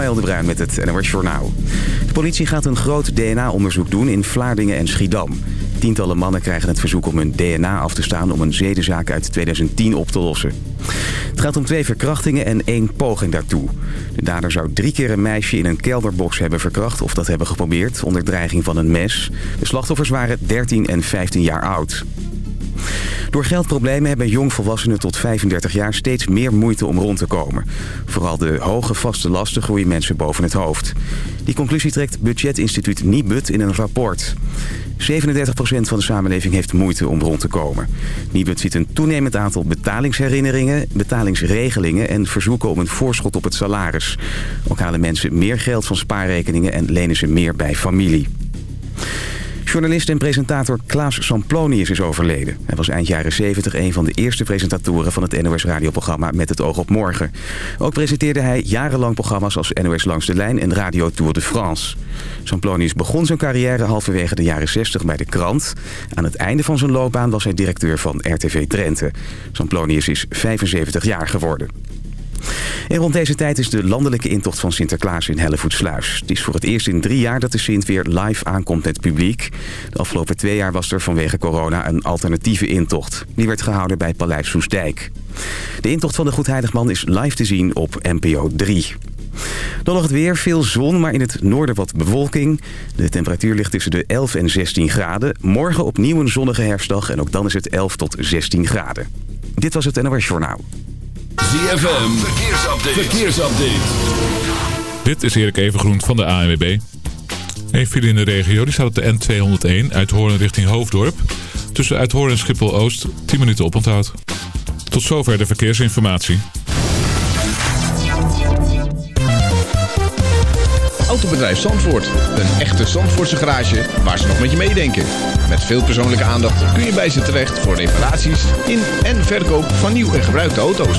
Ismaël de Bruin met het NOS Journaal. De politie gaat een groot DNA-onderzoek doen in Vlaardingen en Schiedam. Tientallen mannen krijgen het verzoek om hun DNA af te staan... om een zedenzaak uit 2010 op te lossen. Het gaat om twee verkrachtingen en één poging daartoe. De dader zou drie keer een meisje in een kelderbox hebben verkracht... of dat hebben geprobeerd onder dreiging van een mes. De slachtoffers waren 13 en 15 jaar oud. Door geldproblemen hebben jongvolwassenen tot 35 jaar steeds meer moeite om rond te komen. Vooral de hoge vaste lasten groeien mensen boven het hoofd. Die conclusie trekt budgetinstituut Nibud in een rapport. 37% van de samenleving heeft moeite om rond te komen. Nibud ziet een toenemend aantal betalingsherinneringen, betalingsregelingen en verzoeken om een voorschot op het salaris. Ook halen mensen meer geld van spaarrekeningen en lenen ze meer bij familie. Journalist en presentator Klaas Samplonius is overleden. Hij was eind jaren 70 een van de eerste presentatoren van het NOS-radioprogramma Met het oog op morgen. Ook presenteerde hij jarenlang programma's als NOS Langs de Lijn en Radio Tour de France. Samplonius begon zijn carrière halverwege de jaren 60 bij de krant. Aan het einde van zijn loopbaan was hij directeur van RTV Drenthe. Samplonius is 75 jaar geworden. En rond deze tijd is de landelijke intocht van Sinterklaas in Hellevoetsluis. Het is voor het eerst in drie jaar dat de Sint weer live aankomt met publiek. De afgelopen twee jaar was er vanwege corona een alternatieve intocht. Die werd gehouden bij Paleis Soesdijk. De intocht van de Goedheiligman is live te zien op NPO 3. Dan nog het weer, veel zon, maar in het noorden wat bewolking. De temperatuur ligt tussen de 11 en 16 graden. Morgen opnieuw een zonnige herfstdag en ook dan is het 11 tot 16 graden. Dit was het NOS Journaal. ZFM, verkeersupdate. verkeersupdate. Dit is Erik Evengroen van de ANWB. Een file in de regio die staat op de N201 uit Hoorn richting Hoofddorp. Tussen Uithoorn en Schiphol-Oost 10 minuten oponthoud. Tot zover de verkeersinformatie. Autobedrijf Zandvoort. Een echte Zandvoortse garage waar ze nog met je meedenken. Met veel persoonlijke aandacht kun je bij ze terecht voor reparaties in en verkoop van nieuw en gebruikte auto's.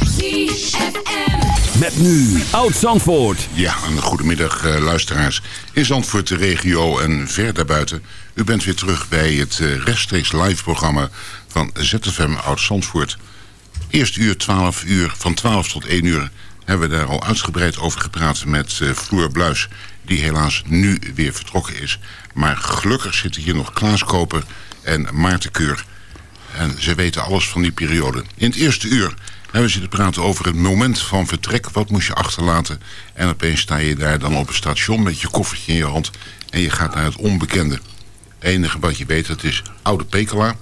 Met nu Oud Zandvoort. Ja, een goedemiddag uh, luisteraars. In Zandvoort, de regio en ver daarbuiten. U bent weer terug bij het uh, rechtstreeks live programma van ZFM Oud Zandvoort. Eerst uur, 12 uur, van 12 tot 1 uur hebben we daar al uitgebreid over gepraat met uh, Bluis, die helaas nu weer vertrokken is. Maar gelukkig zitten hier nog Klaas Koper en Maarten Keur. En ze weten alles van die periode. In het eerste uur hebben we zitten praten over het moment van vertrek. Wat moest je achterlaten? En opeens sta je daar dan op een station met je koffertje in je hand... en je gaat naar het onbekende. Het enige wat je weet, het is oude Pekela.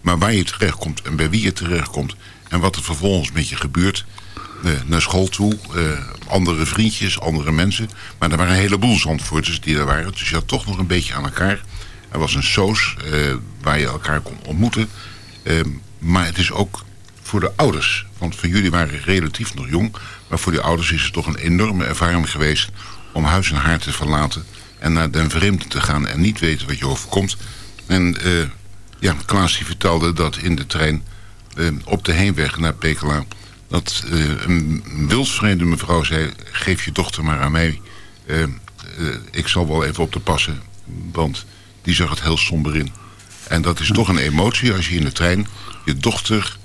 Maar waar je terechtkomt en bij wie je terechtkomt... en wat er vervolgens met je gebeurt... Uh, naar school toe, uh, andere vriendjes, andere mensen. Maar er waren een heleboel zandvoorters die er waren. Dus je had toch nog een beetje aan elkaar. Er was een soos uh, waar je elkaar kon ontmoeten. maar het is ook voor de ouders. Want voor jullie waren relatief nog jong. Maar voor de ouders is het toch een enorme ervaring geweest... om huis en haar te verlaten en naar den vreemde te gaan... en niet weten wat je overkomt. En uh, ja, Klaas die vertelde dat in de trein uh, op de heenweg naar Pekela... dat uh, een wildvreemde mevrouw zei... geef je dochter maar aan mij. ik zal wel even op te passen, want die zag het heel somber in. En dat is toch een emotie als je in de trein je dochter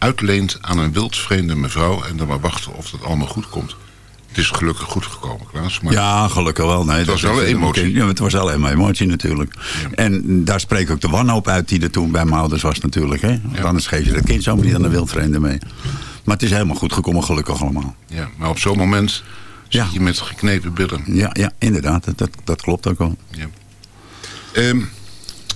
uitleent aan een wildvreemde mevrouw... en dan maar wachten of dat allemaal goed komt. Het is gelukkig goed gekomen, Klaas. Maar ja, gelukkig wel. Nee, het was wel een emotie. Ja, het was wel een emotie natuurlijk. Ja. En daar spreekt ook de wanhoop uit die er toen bij mijn ouders was natuurlijk. Hè? Want ja. anders geef je dat kind zomaar niet aan een wildvreemde mee. Maar het is helemaal goed gekomen, gelukkig allemaal. Ja, maar op zo'n moment ja. zit je met geknepen billen. Ja, ja inderdaad. Dat, dat klopt ook wel. Ja. Um,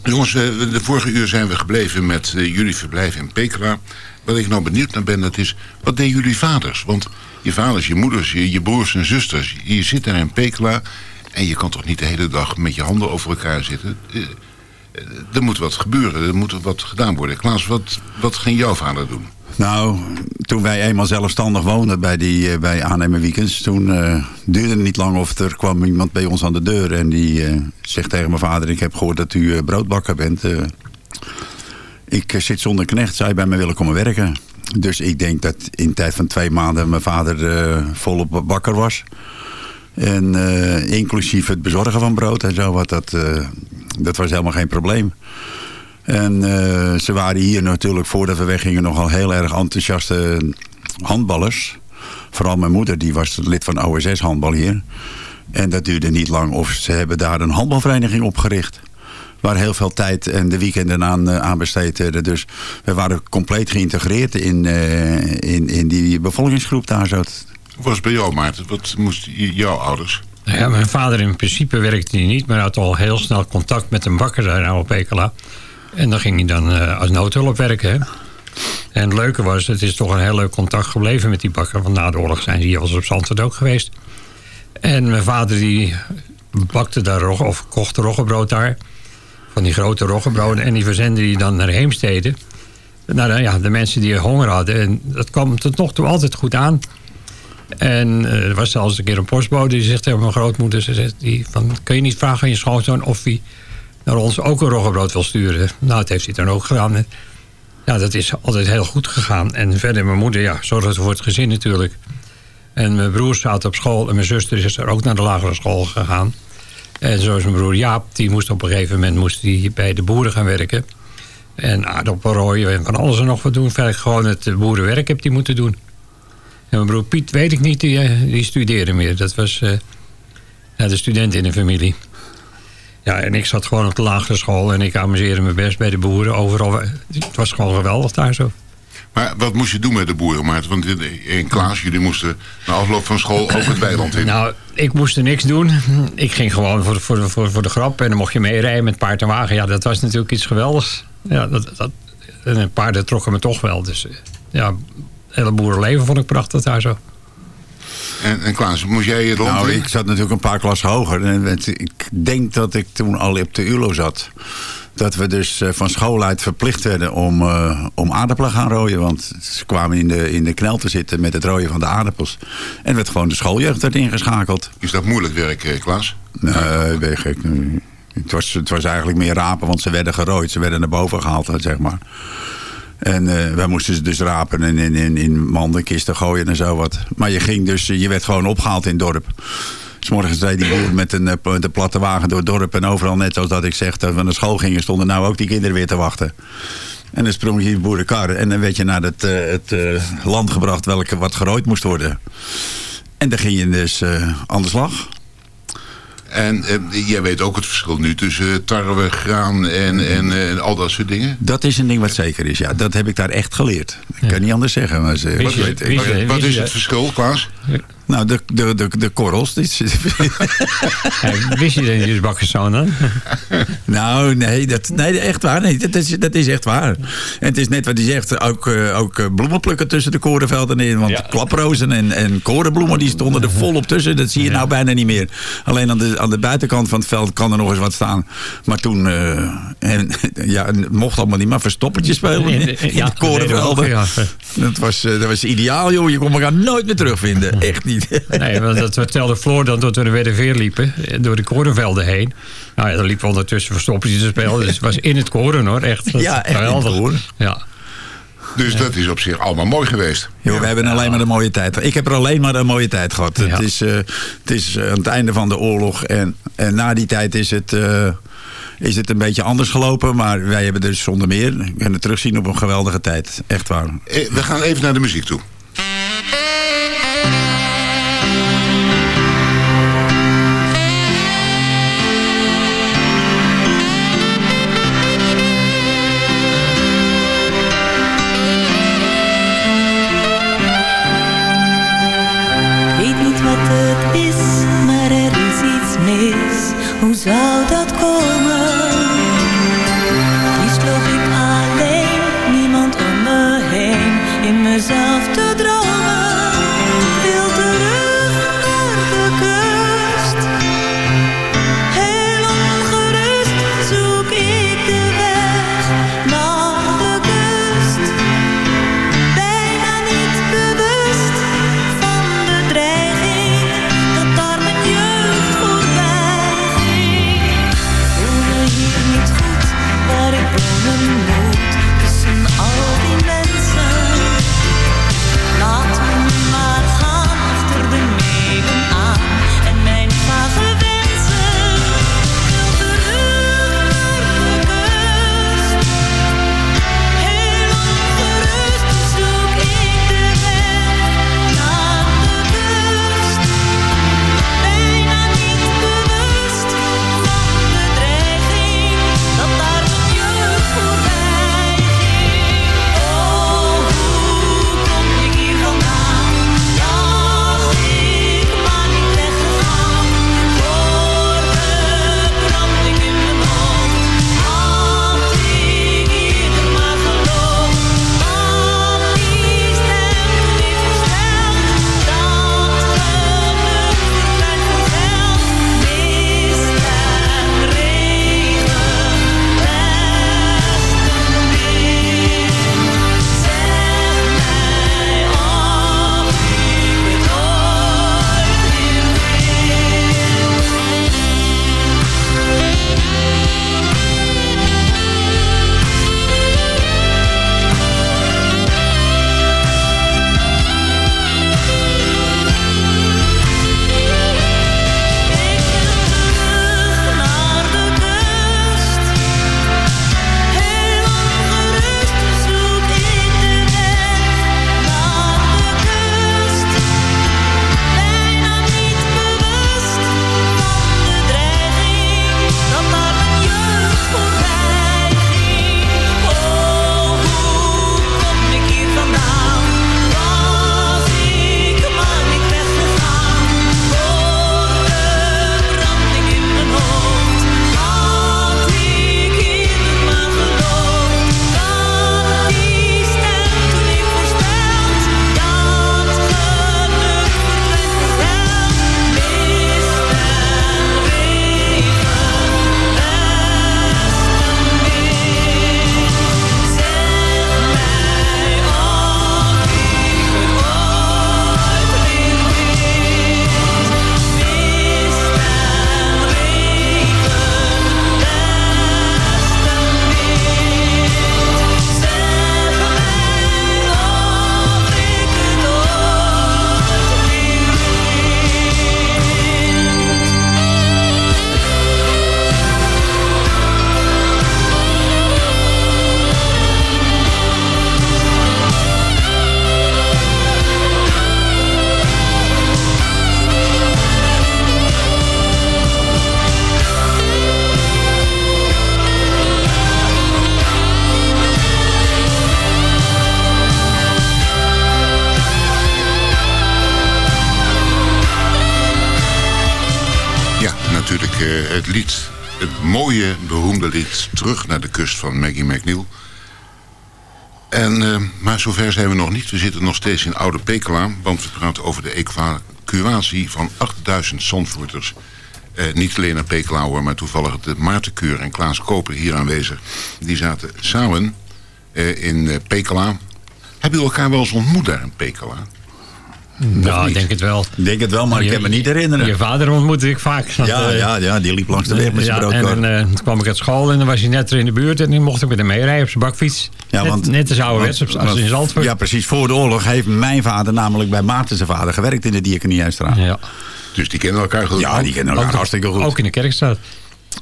jongens, de vorige uur zijn we gebleven met uh, jullie verblijf in Pekela... Wat ik nou benieuwd naar ben, dat is... Wat deden jullie vaders? Want je vaders, je moeders, je, broers en zusters... Je zit daar in Pekela... En je kan toch niet de hele dag met je handen over elkaar zitten? Er moet wat gebeuren, er moet wat gedaan worden. Klaas, wat, wat ging jouw vader doen? Nou, toen wij eenmaal zelfstandig woonden bij, die, bij aannemer weekends... toen duurde het niet lang of er kwam iemand bij ons aan de deur... en die zegt tegen mijn vader... ik heb gehoord dat u broodbakker bent Ik eh, zit zonder knecht, je bij me willen komen werken. Dus ik denk dat in de tijd van twee maanden mijn vader uh, volop bakker was. En uh, inclusief het bezorgen van brood en zo, wat dat, dat was helemaal geen probleem. En ze waren hier natuurlijk voordat we weggingen nogal heel erg enthousiaste handballers. Vooral mijn moeder, die was lid van OSS handbal hier. En dat duurde niet lang of ze hebben daar een handbalvereniging opgericht. Waar heel veel tijd en de weekenden aan, aan besteed werden. Dus we waren compleet geïntegreerd in, in, in die bevolkingsgroep daar zo. Hoe was het bij jou, Maarten? Wat moesten jouw ouders? Nou ja, mijn vader in principe werkte hij niet, maar had al heel snel contact met een bakker daar op Ekela. En dan ging hij dan uh, als noodhulp werken. Hè? En het leuke was, het is toch een heel leuk contact gebleven met die bakker. Want na de oorlog zijn ze hier wel eens op Zandvoort ook geweest. En mijn vader die bakte daar rogge, of kocht roggebrood daar. Van die grote roggebroden. En die verzende die dan naar Heemstede. Naar de, ja, de mensen die honger hadden. En dat kwam tot nog toe altijd goed aan. En uh, er was zelfs een keer een postbode die zegt tegen mijn grootmoeder... Ze zegt, die, van, kun je niet vragen aan je schoonzoon of hij naar ons ook een roggebrood wil sturen? Nou, dat heeft hij dan ook gedaan. Ja, dat is altijd heel goed gegaan. En verder mijn moeder, ja, zorgde voor het gezin natuurlijk. En mijn broer zat op school en mijn zuster is er ook naar de lagere school gegaan. En zoals mijn broer Jaap, die moest op een gegeven moment moest die bij de boeren gaan werken. En aardappelrooien en van alles en nog wat doen. Verder gewoon het boerenwerk heb hij moeten doen. En mijn broer Piet, weet ik niet, die, die studeerde meer. Dat was ja, de student in de familie. Ja, en ik zat gewoon op de lagere school en ik amuseerde me best bij de boeren. Overal, het was gewoon geweldig daar zo. Maar wat moest je doen met de boeren, Maarten? Want in Klaas, jullie moesten na afloop van school ook het weiland in. Nou, ik moest er niks doen. Ik ging gewoon voor, voor, voor, voor de grap en dan mocht je meerijden met paard en wagen. Ja, dat was natuurlijk iets geweldigs. Ja, dat, dat, en paarden trokken me toch wel. Dus ja, hele boerenleven vond ik prachtig daar zo. En, en Klaas, moest jij rond? Nou, ik zat natuurlijk een paar klassen hoger. En ik denk dat ik toen al op de ULO zat. Dat we dus van school uit verplicht werden om, uh, om aardappelen gaan rooien. Want ze kwamen in de, in de knel te zitten met het rooien van de aardappels. En werd gewoon de schooljeugd werd ingeschakeld. Is dat moeilijk werk, Klaas? Nee, ben je gek. Het was, het was eigenlijk meer rapen, want ze werden gerooid. Ze werden naar boven gehaald, zeg maar. En uh, wij moesten ze dus rapen en in, in, in mandenkisten gooien en zo wat. Maar je ging dus, je werd gewoon opgehaald in het dorp. S morgens zei die boer met een, met een platte wagen door het dorp en overal net zoals dat ik zeg, dat we naar school gingen, stonden nou ook die kinderen weer te wachten. En dan sprong je in de boerenkar en dan werd je naar het, het land gebracht welke wat gerooid moest worden. En dan ging je dus aan de slag. En eh, jij weet ook het verschil nu tussen tarwe, graan en, en, en, al dat soort dingen? Dat is een ding wat zeker is, ja. Dat heb ik daar echt geleerd. Ik kan niet anders zeggen. Maar ze, wat, weet, wat, wat is het verschil, Klaas? Nou, de, de, de, de korrels. ja, wist je dat je dus bakkerszoon dan? nou, nee, dat, nee, echt waar. Nee, dat, is, dat is echt waar. En het is net wat hij zegt, ook, uh, ook bloemen plukken tussen de korenvelden in. Want ja. klaprozen en, en korenbloemen die stonden er volop tussen. Dat zie je nou bijna niet meer. Alleen aan de, aan de buitenkant van het veld kan er nog eens wat staan. Maar toen, uh, en, ja, het mocht allemaal niet, maar verstoppertje spelen in, in, in de korenvelden. Dat, was, dat was ideaal, joh. Je kon elkaar nooit meer terugvinden. Echt niet. Nee, want dat vertelde Floor dan dat we de Weer liepen. Door de korenvelden heen. Nou ja, dan liepen we ondertussen verstoppertjes te spelen. Dus het was in het koren hoor. Echt, ja, echt geweldig. Ja. Dus ja. dat is op zich allemaal mooi geweest. Jo, we hebben alleen maar een mooie tijd. Ik heb er alleen maar een mooie tijd gehad. Ja. Het, is, uh, het is aan het einde van de oorlog. En, en na die tijd is het, uh, is het een beetje anders gelopen. Maar wij hebben dus zonder meer kunnen terugzien op een geweldige tijd. Echt waar. We gaan even naar de muziek toe. Hoe zou het lied, het mooie, beroemde lied... Terug naar de kust van Maggie McNeil. En, eh, maar zover zijn we nog niet. We zitten nog steeds in Oude Pekela... want we praten over de evacuatie van 8000 zandvoerters... Eh, niet alleen naar Pekela hoor, maar toevallig de Maartenkeur en Klaas Koper hier aanwezig. Die zaten samen eh, in eh, Pekela. Hebben jullie elkaar wel eens ontmoet daar in Pekela? Nou, ik denk het wel. Ik denk het wel, maar ik kan me niet herinneren. Je vader ontmoette ik vaak. want, ja, eh, ja, ja, die liep langs de weg met zijn ja, broodkar. en dan eh, toen kwam ik uit school en dan was hij net er in de buurt. En dan mocht ik met hem meerijden op zijn bakfiets. Ja, net, want- net als ouderwets want- als in Zandvoort. Ja, precies. Voor de oorlog heeft mijn vader namelijk bij Maarten zijn vader gewerkt in de Diakoniehuisstraat. Ja. Dus die kennen elkaar goed. Ja, die kennen elkaar Ook- hartstikke goed. Ook in de Kerkstraat.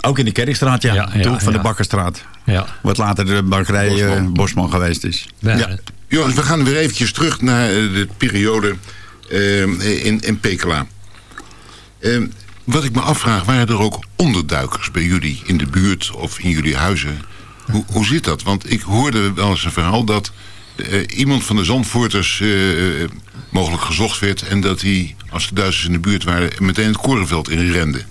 Ook in de Kerkstraat, ja. Ja, hoek van ja. de Bakkerstraat. Ja. Wat later de bakkerij eh, Bosman. Bosman. geweest is. Ja. Ja. Jongens, we gaan weer eventjes terug naar de periode in, in Pekela. Eh, wat ik me afvraag, waren er ook onderduikers bij jullie in de buurt of in jullie huizen? Hoe, hoe zit dat? Want ik hoorde wel eens een verhaal dat eh, iemand van de Zandvoorters eh, eh, mogelijk gezocht werd... en dat hij, als de Duitsers in de buurt waren, meteen het korenveld in rende.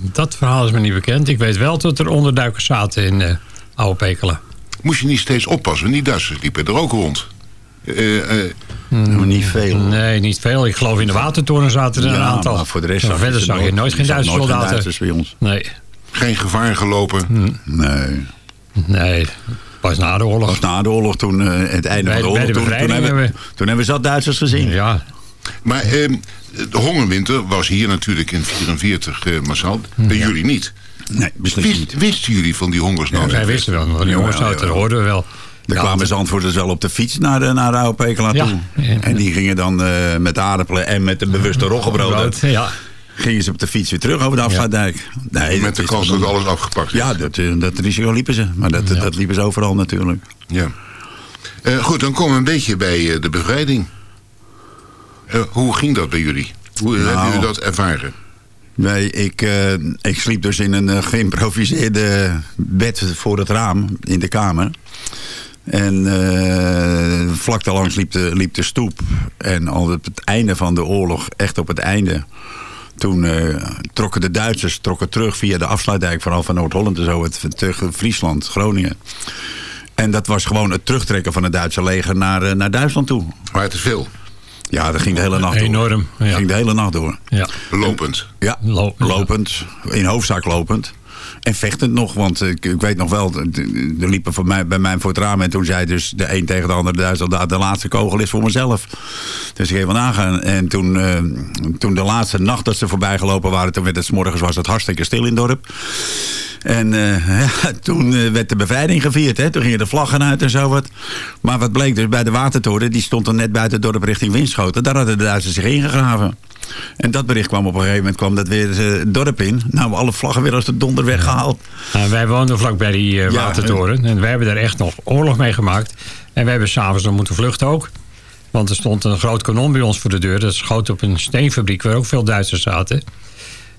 Dat verhaal is me niet bekend. Ik weet wel dat er onderduikers zaten in eh Oude Pekela. Moest je niet steeds oppassen, want die Duitsers liepen er ook rond. Eh, eh, Maar niet veel. Nee, niet veel. Ik geloof in de watertoren zaten er een Ja, aantal. maar voor de rest Maar zag verder zag je nooit. nooit geen Duitse soldaten. Duitsers bij ons. Nee, geen gevaar gelopen. Nee. nee. Pas na de oorlog. Pas na de oorlog, toen eh, het einde Bij- van de bij oorlog, de toen, hebben, hebben toen hebben we zat Duitsers gezien. Ja, Maar ehm, de hongerwinter was hier natuurlijk in 44 eh massaal. Bij jullie niet. Nee, beslist Wist, niet. wisten jullie van die hongersnood? wij wisten wel. want Die ja, ja. dat hoorden we wel. Er Ja, kwamen want- Zandvoorters wel op de fiets naar de, naar de oude Pekela Ja. toe. Ja. En die gingen dan eh, met aardappelen en met de bewuste roggebroden... Brood, Ja, gingen ze op de fiets weer terug over de afsluitdijk. Nee, Met de is kans dat alles afgepakt Ja, dat, eh, dat risico liepen ze. Maar dat, dat liepen ze overal natuurlijk. Ja. Eh, goed, dan komen we een beetje bij eh, de bevrijding. Eh, hoe ging dat bij jullie? Hoe Nou. hebben jullie dat ervaren? Nee, ik, eh, ik sliep dus in een eh, geïmproviseerde bed voor het raam in de kamer. En eh, vlak daarlangs liep de, liep de stoep. En al op het einde van de oorlog, echt op het einde... toen eh, trokken de Duitsers trokken terug via de afsluitdijk... vooral van Noord-Holland en zo, het, terug Friesland, Groningen. En dat was gewoon het terugtrekken van het Duitse leger naar, eh, naar Duitsland toe. Maar te veel. Ja, dat ging de hele nacht door. Enorm, ja. ging de hele nacht door. ja. Lopend. Ja, Lo- ja. lopend. In hoofdzaak lopend. En vechtend nog, want ik, ik weet nog wel, er liepen voor mij, bij mij voor het raam en toen zei dus de een tegen de ander, de Duitser, de, de laatste kogel is voor mezelf. Dus ik ging van aangaan. En toen, eh, toen de laatste nacht dat ze voorbij gelopen waren, toen werd het 's morgens was het hartstikke stil in het dorp. En eh, ja, toen eh, werd de bevrijding gevierd. Hè? Toen gingen de vlaggen uit en zo wat. Maar wat bleek dus bij de watertoren, die stond dan net buiten het dorp richting Winschoten. Daar hadden de Duitsers zich ingegraven. En dat bericht kwam op een gegeven moment kwam dat weer eh, het dorp in. Nou, alle vlaggen weer als de donder weggehaald. Nou, wij woonden vlakbij die eh, Ja, watertoren. En wij hebben daar echt nog oorlog mee gemaakt. En wij hebben s'avonds nog moeten vluchten ook. Want er stond een groot kanon bij ons voor de deur. Dat schoot op een steenfabriek waar ook veel Duitsers zaten.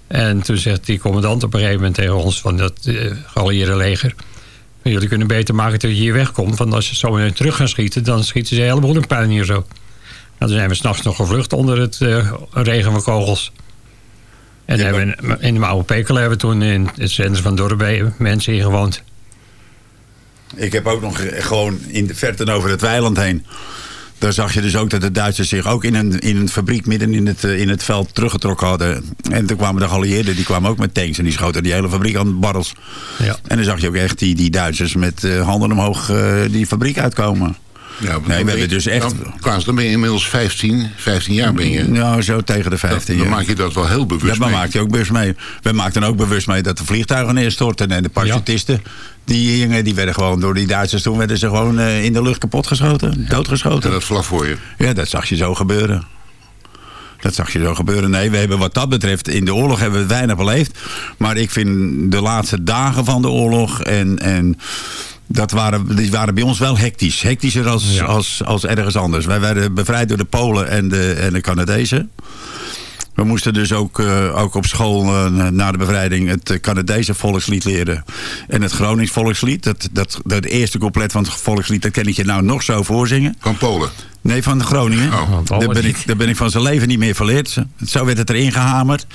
En toen zegt die commandant op een gegeven moment tegen ons... van dat eh geallieerde leger... jullie kunnen beter maken dat je hier wegkomt. Want als je zo meteen terug gaan schieten... dan schieten ze een heleboel in puin hier zo. Nou, toen zijn we s'nachts nog gevlucht onder het eh, regen van kogels. En Ja, hebben we in de oude Pekela hebben we toen in het centrum van Dorpen mensen ingewoond. Ik heb ook nog eh, gewoon in de verte over het weiland heen. Daar zag je dus ook dat de Duitsers zich ook in een, in een fabriek midden in het, eh, in het veld teruggetrokken hadden. En toen kwamen de geallieerden, die kwamen ook met tanks en die schoten die hele fabriek aan barrels. Ja. En dan zag je ook echt die, die Duitsers met eh, handen omhoog eh, die fabriek uitkomen. Ja, we hebben dus echt- Nou, Klaas, dan ben je inmiddels 15, 15 jaar ben je. Nou, zo tegen de Dan, 15 dan jaar. maak je dat wel heel bewust Ja, mee. maakt je ook bewust mee. We maakten ook bewust mee dat de vliegtuigen neerstortten. En de parachutisten, die, gingen, die werden gewoon door die Duitsers toen werden ze gewoon eh, in de lucht kapotgeschoten. Doodgeschoten. En dat vlak voor je. Ja, dat zag je zo gebeuren. Dat zag je zo gebeuren. Nee, we hebben wat dat betreft in de oorlog hebben we weinig beleefd. Maar ik vind de laatste dagen van de oorlog en... en dat waren, die waren bij ons wel hectisch. Hectischer als, Ja. als, als ergens anders. Wij werden bevrijd door de Polen en de, en de Canadezen. We moesten dus ook, eh, ook op school uh, na de bevrijding het Canadese volkslied leren. En het Gronings volkslied. Dat, dat, dat eerste couplet van het volkslied, dat ken ik je nou nog zo voorzingen. Van Polen? Nee, van Groningen. Oh. Daar, ben ik, daar ben ik van zijn leven niet meer verleerd. Zo werd het erin gehamerd.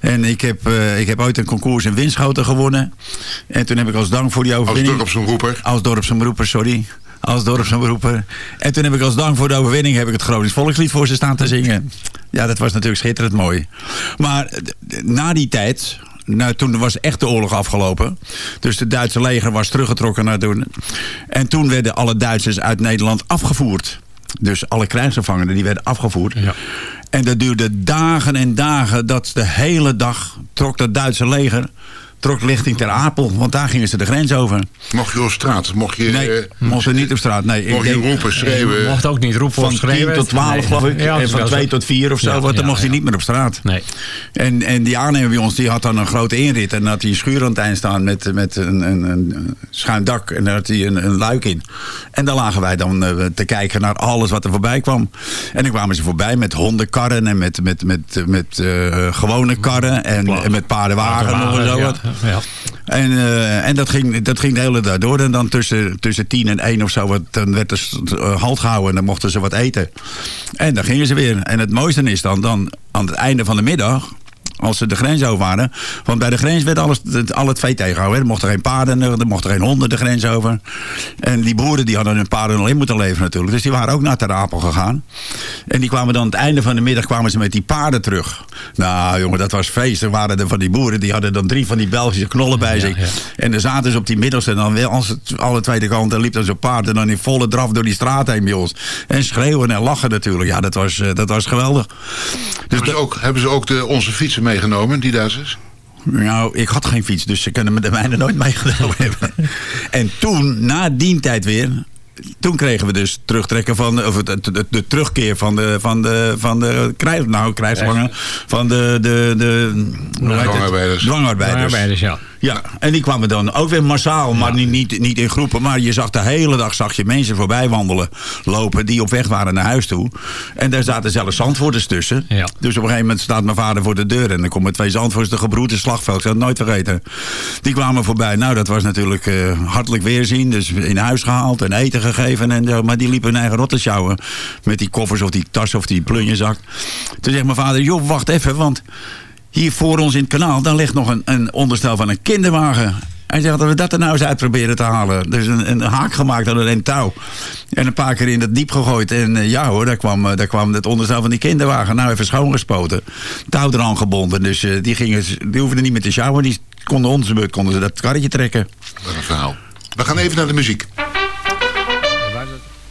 En ik heb, uh, ik heb ooit een concours in Winschoten gewonnen. En toen heb ik als dank voor die overwinning... Als dorpsomroeper? Als dorpsomroeper, sorry als dorpsomroeper. En toen heb ik als dank voor de overwinning... heb ik het Gronings Volkslied voor ze staan te zingen. Ja, dat was natuurlijk schitterend mooi. Maar na die tijd... Nou, toen was echt de oorlog afgelopen. Dus het Duitse leger was teruggetrokken naar toen. En toen werden alle Duitsers uit Nederland afgevoerd. Dus alle krijgsgevangenen die werden afgevoerd. Ja. En dat duurde dagen en dagen. Dat de hele dag trok dat Duitse leger trok lichting ter Apel, want daar gingen ze de grens over. Mocht je op straat? Mocht je, nee, uh, mocht je niet op straat. Nee, mocht je roepen, schreeuwen? mocht ook niet roepen Van schreeuwen. 10 tot 12 nee. geloof ik. Ja, en van 2 tot 4 of zo. Ja, want dan mocht je niet meer op straat. Nee. En, en die aannemer bij ons die had dan een grote inrit. En dan had hij een schuur aan het eind staan met, met een, een, een schuin dak. En daar had hij een, een luik in. En daar lagen wij dan uh, te kijken naar alles wat er voorbij kwam. En dan kwamen ze voorbij met hondenkarren en met, met, met, met uh, gewone karren. En, en met paardenwagen en zo wat. Ja. En, uh, en dat, ging, dat ging de hele dag door. En dan tussen, tussen tien en één of zo, wat, dan werd er uh, halt gehouden en dan mochten ze wat eten. En dan gingen ze weer. En het mooiste is dan, dan aan het einde van de middag als ze de grens over waren. Want bij de grens werd alles, al het vee tegengehouden. Er mochten geen paarden, er mochten geen honden de grens over. En die boeren die hadden hun paarden al in moeten leveren natuurlijk. Dus die waren ook naar Ter Apel gegaan. En die kwamen dan aan het einde van de middag kwamen ze met die paarden terug. Nou jongen, dat was feest. Er waren er van die boeren, die hadden dan drie van die Belgische knollen bij zich. Ja, ja. En dan zaten ze op die middelste. En dan als het alle tweede kant, en liep dan zo'n paard. En dan in volle draf door die straat heen bij ons. En schreeuwen en lachen natuurlijk. Ja, dat was, dat was geweldig. Dus hebben, ze ook, hebben ze ook de, onze fietsen meegenomen, die Duitsers? Nou, ik had geen fiets, dus ze kunnen me de mijne nooit meegenomen hebben. en toen, na die tijd weer, toen kregen we dus terugtrekken van of de, de, de, terugkeer van de van de van de krijg, nou krijgsvangen van de de de dwangarbeiders. dwangarbeiders. Dwangarbeiders, ja. Ja, en die kwamen dan ook weer massaal, maar niet, niet, niet in groepen. Maar je zag de hele dag zag je mensen voorbij wandelen, lopen, die op weg waren naar huis toe. En daar zaten zelfs zandvoorters tussen. Ja. Dus op een gegeven moment staat mijn vader voor de deur en dan komen twee zandvoorters, de gebroedde slagveld, ik zal het nooit vergeten. Die kwamen voorbij. Nou, dat was natuurlijk uh, hartelijk weerzien. Dus in huis gehaald en eten gegeven en zo. Maar die liepen hun eigen sjouwen met die koffers of die tas of die plunjezak. Toen zegt mijn vader, joh, wacht even, want hier voor ons in het kanaal, daar ligt nog een, een onderstel van een kinderwagen. Hij zegt dat we dat er nou eens uit proberen te halen. Dus een, een haak gemaakt aan een touw. En een paar keer in het diep gegooid. En uh, ja hoor, daar kwam, uh, daar kwam het onderstel van die kinderwagen. Nou even schoongespoten. Touw eraan gebonden. Dus uh, die, gingen, die hoefden niet meer te sjouwen. Die konden onze konden ze dat karretje trekken. Wat een verhaal. We gaan even naar de muziek.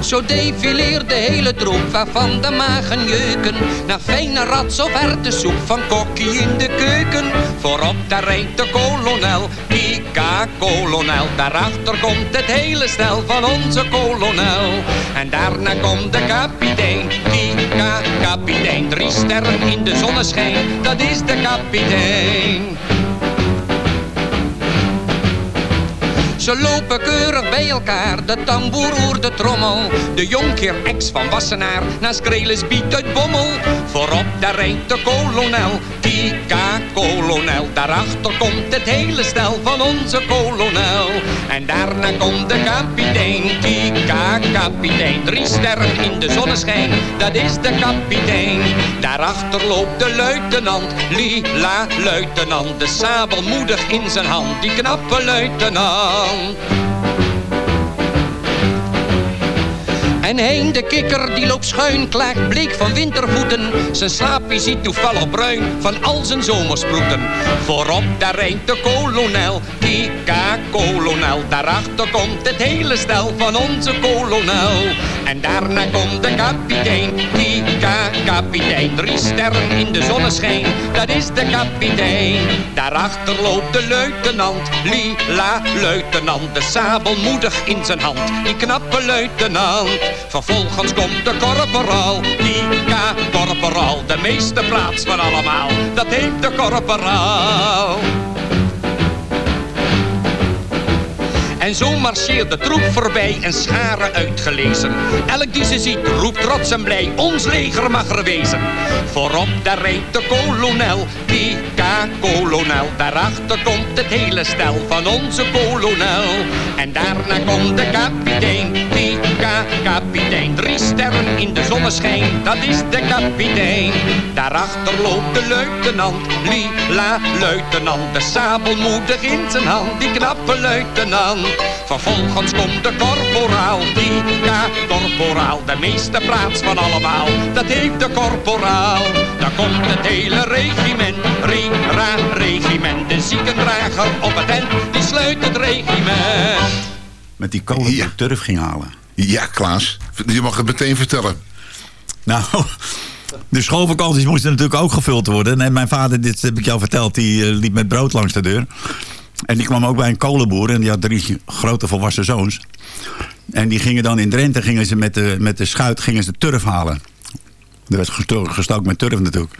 Zo defileert de hele troep waarvan de magen jeuken. Naar fijne rats of erwtensoep van kokkie in de keuken. Voorop daar rijdt de kolonel, Kika kolonel. Daarachter komt het hele stel van onze kolonel. En daarna komt de kapitein, Kika kapitein. Drie sterren in de zonneschijn, dat is de kapitein Ze lopen keurig bij elkaar, de tamboer oer de trommel. De jonkheer ex van Wassenaar, naast Krelis biedt uit Bommel. Voorop daar rijdt de kolonel, Kika kolonel. Daarachter komt het hele stel van onze kolonel. En daarna komt de kapitein, Kika kapitein. Drie sterren in de zonneschijn, dat is de kapitein. Daarachter loopt de luitenant, lila luitenant. De sabel moedig in zijn hand, die knappe luitenant. En heen de kikker die loopt schuin, klaagt bleek van wintervoeten. Zijn slaapje ziet toevallig bruin van al zijn zomersproeten. Voorop daar rijdt de kolonel, Kika kolonel. Daarachter komt het hele stel van onze kolonel. En daarna komt de kapitein, Kika kapitein. Drie sterren in de zonneschijn, dat is de kapitein. Daarachter loopt de luitenant, lila luitenant. De sabel moedig in zijn hand, die knappe luitenant. Vervolgens komt de korporaal, Kika korporaal. De meeste plaats van allemaal, dat heet de korporaal. En zo marcheert de troep voorbij en scharen uitgelezen. Elk die ze ziet roept trots en blij, ons leger mag er wezen. Voorop daar rijdt de kolonel, Pika kolonel. Daarachter komt het hele stel van onze kolonel. En daarna komt de kapitein, Pika kapitein. Drie sterren in de zonneschijn, dat is de kapitein. Daarachter loopt de luitenant, lila luitenant. De sabel moedig in zijn hand, die knappe luitenant. Vervolgens komt de korporaal, Tika korporaal. De meeste plaats van allemaal, dat heeft de korporaal. Dan komt het hele regiment, Rira regiment. De ziekendrager op het end, die sluit het regiment. Met die kolen die Ja. turf ging halen. Ja, Klaas, je mag het meteen vertellen. Nou, de schoolvakanties moesten natuurlijk ook gevuld worden. En mijn vader, dit heb ik jou verteld, die eh, liep met brood langs de deur. En die kwam ook bij een kolenboer en die had drie grote volwassen zoons. En die gingen dan in Drenthe gingen ze met, de, met de schuit gingen ze turf halen. Er werd gesto- gestookt met turf natuurlijk.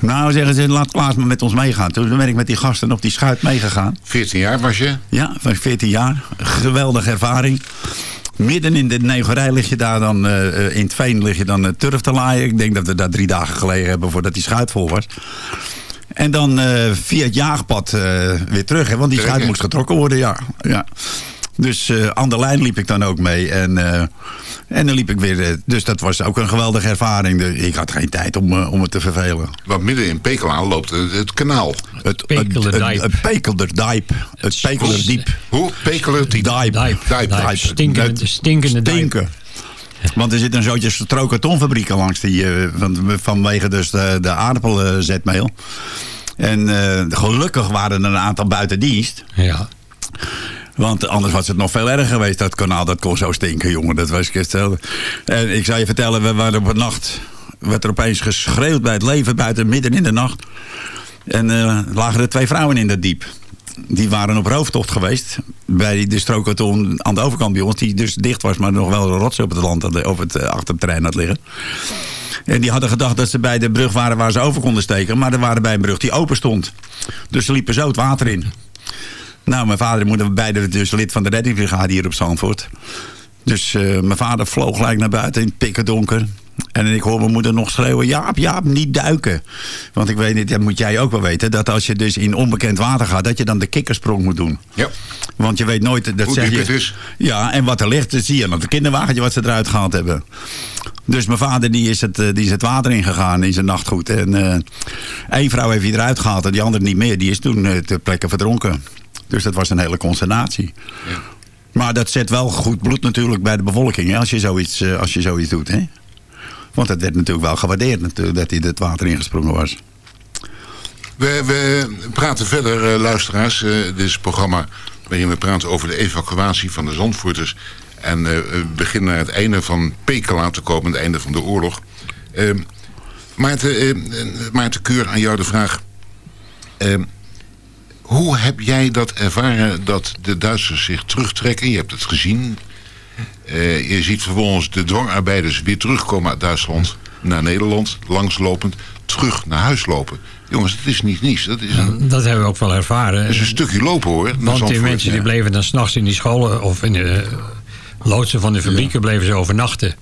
Nou, zeggen ze, laat Klaas maar met ons meegaan. Toen ben ik met die gasten op die schuit meegegaan. 14 jaar was je. Ja, van 14 jaar. Geweldige ervaring. Midden in de negerij lig je daar dan, eh, eh, in het veen lig je dan eh, turf te laaien. Ik denk dat we daar drie dagen gelegen hebben voordat die schuit vol was. En dan via het jaagpad weer terug, hè, want die schuit moest getrokken worden, ja. ja. Dus eh, aan de lijn liep ik dan ook mee. En, eh, en dan liep ik weer. eh, dus dat was ook een geweldige ervaring. Ik had geen tijd om, om het te vervelen. Want midden in Pekela loopt het, het kanaal. Het Pekelderdiep. Het Pekelderdiep. Het. Hoe? Pekelen die... Diep. Dijp. Stinkende, stinkende. Stinken. Want er zit een zootje strokartonfabrieken langs die, van, vanwege dus de, de aardappelzetmeel. En eh, gelukkig waren er een aantal buiten dienst. Ja. Want anders was het nog veel erger geweest. Dat kanaal dat kon zo stinken, jongen. Dat was hetzelfde. En ik zou je vertellen, we waren op een nacht... werd er opeens geschreeuwd bij het leven buiten midden in de nacht. En eh lagen er twee vrouwen in dat diep. Die waren op rooftocht geweest. Bij de strookkarton aan de overkant bij ons. Die dus dicht was, maar nog wel een rots op het land. had- Of het, eh, achter terrein had liggen. En die hadden gedacht dat ze bij de brug waren waar ze over konden steken. Maar er waren bij een brug die open stond. Dus ze liepen zo het water in. Nou, mijn vader en moeder beide dus lid van de reddingsbrigade hier op Zandvoort. Dus eh, mijn vader vloog gelijk naar buiten in het pikken donker. En ik hoor mijn moeder nog schreeuwen, Jaap, Jaap, niet duiken. Want ik weet niet, dat moet jij ook wel weten... dat als je dus in onbekend water gaat... dat je dan de kikkersprong moet doen. Ja. Want je weet nooit... Dat Hoe zeg je, het is. Ja, en wat er ligt, dat zie je aan het kinderwagentje... wat ze eruit gehaald hebben. Dus mijn vader die is, het, eh, die is het water ingegaan in zijn nachtgoed. En eh één vrouw heeft hij eruit gehaald en die andere niet meer. Die is toen eh, ter plekke verdronken. Dus dat was een hele consternatie. Maar dat zet wel goed bloed natuurlijk bij de bevolking... Hè, als, je zoiets, eh, als je zoiets doet. Hè? Want dat werd natuurlijk wel gewaardeerd natuurlijk, dat hij het water ingesprongen was. We, we praten verder, eh, luisteraars. Eh, dit is het programma waarin we praten over de evacuatie van de Zandvoorters. En we beginnen naar het einde van Pekela te komen, het einde van de oorlog. Maarten, Maarten Keur, aan jou de vraag. Hoe heb jij dat ervaren dat de Duitsers zich terugtrekken? Je hebt het gezien. Eh, je ziet vervolgens de dwangarbeiders weer terugkomen uit Duitsland naar Nederland, langslopend, terug naar huis lopen. Jongens, dat is niet niets. Dat is een, Dat hebben we ook wel ervaren. dat is een stukje lopen hoor. Want die mensen die bleven dan s'nachts in die scholen of in de eh, loodsen van de fabrieken bleven ze overnachten.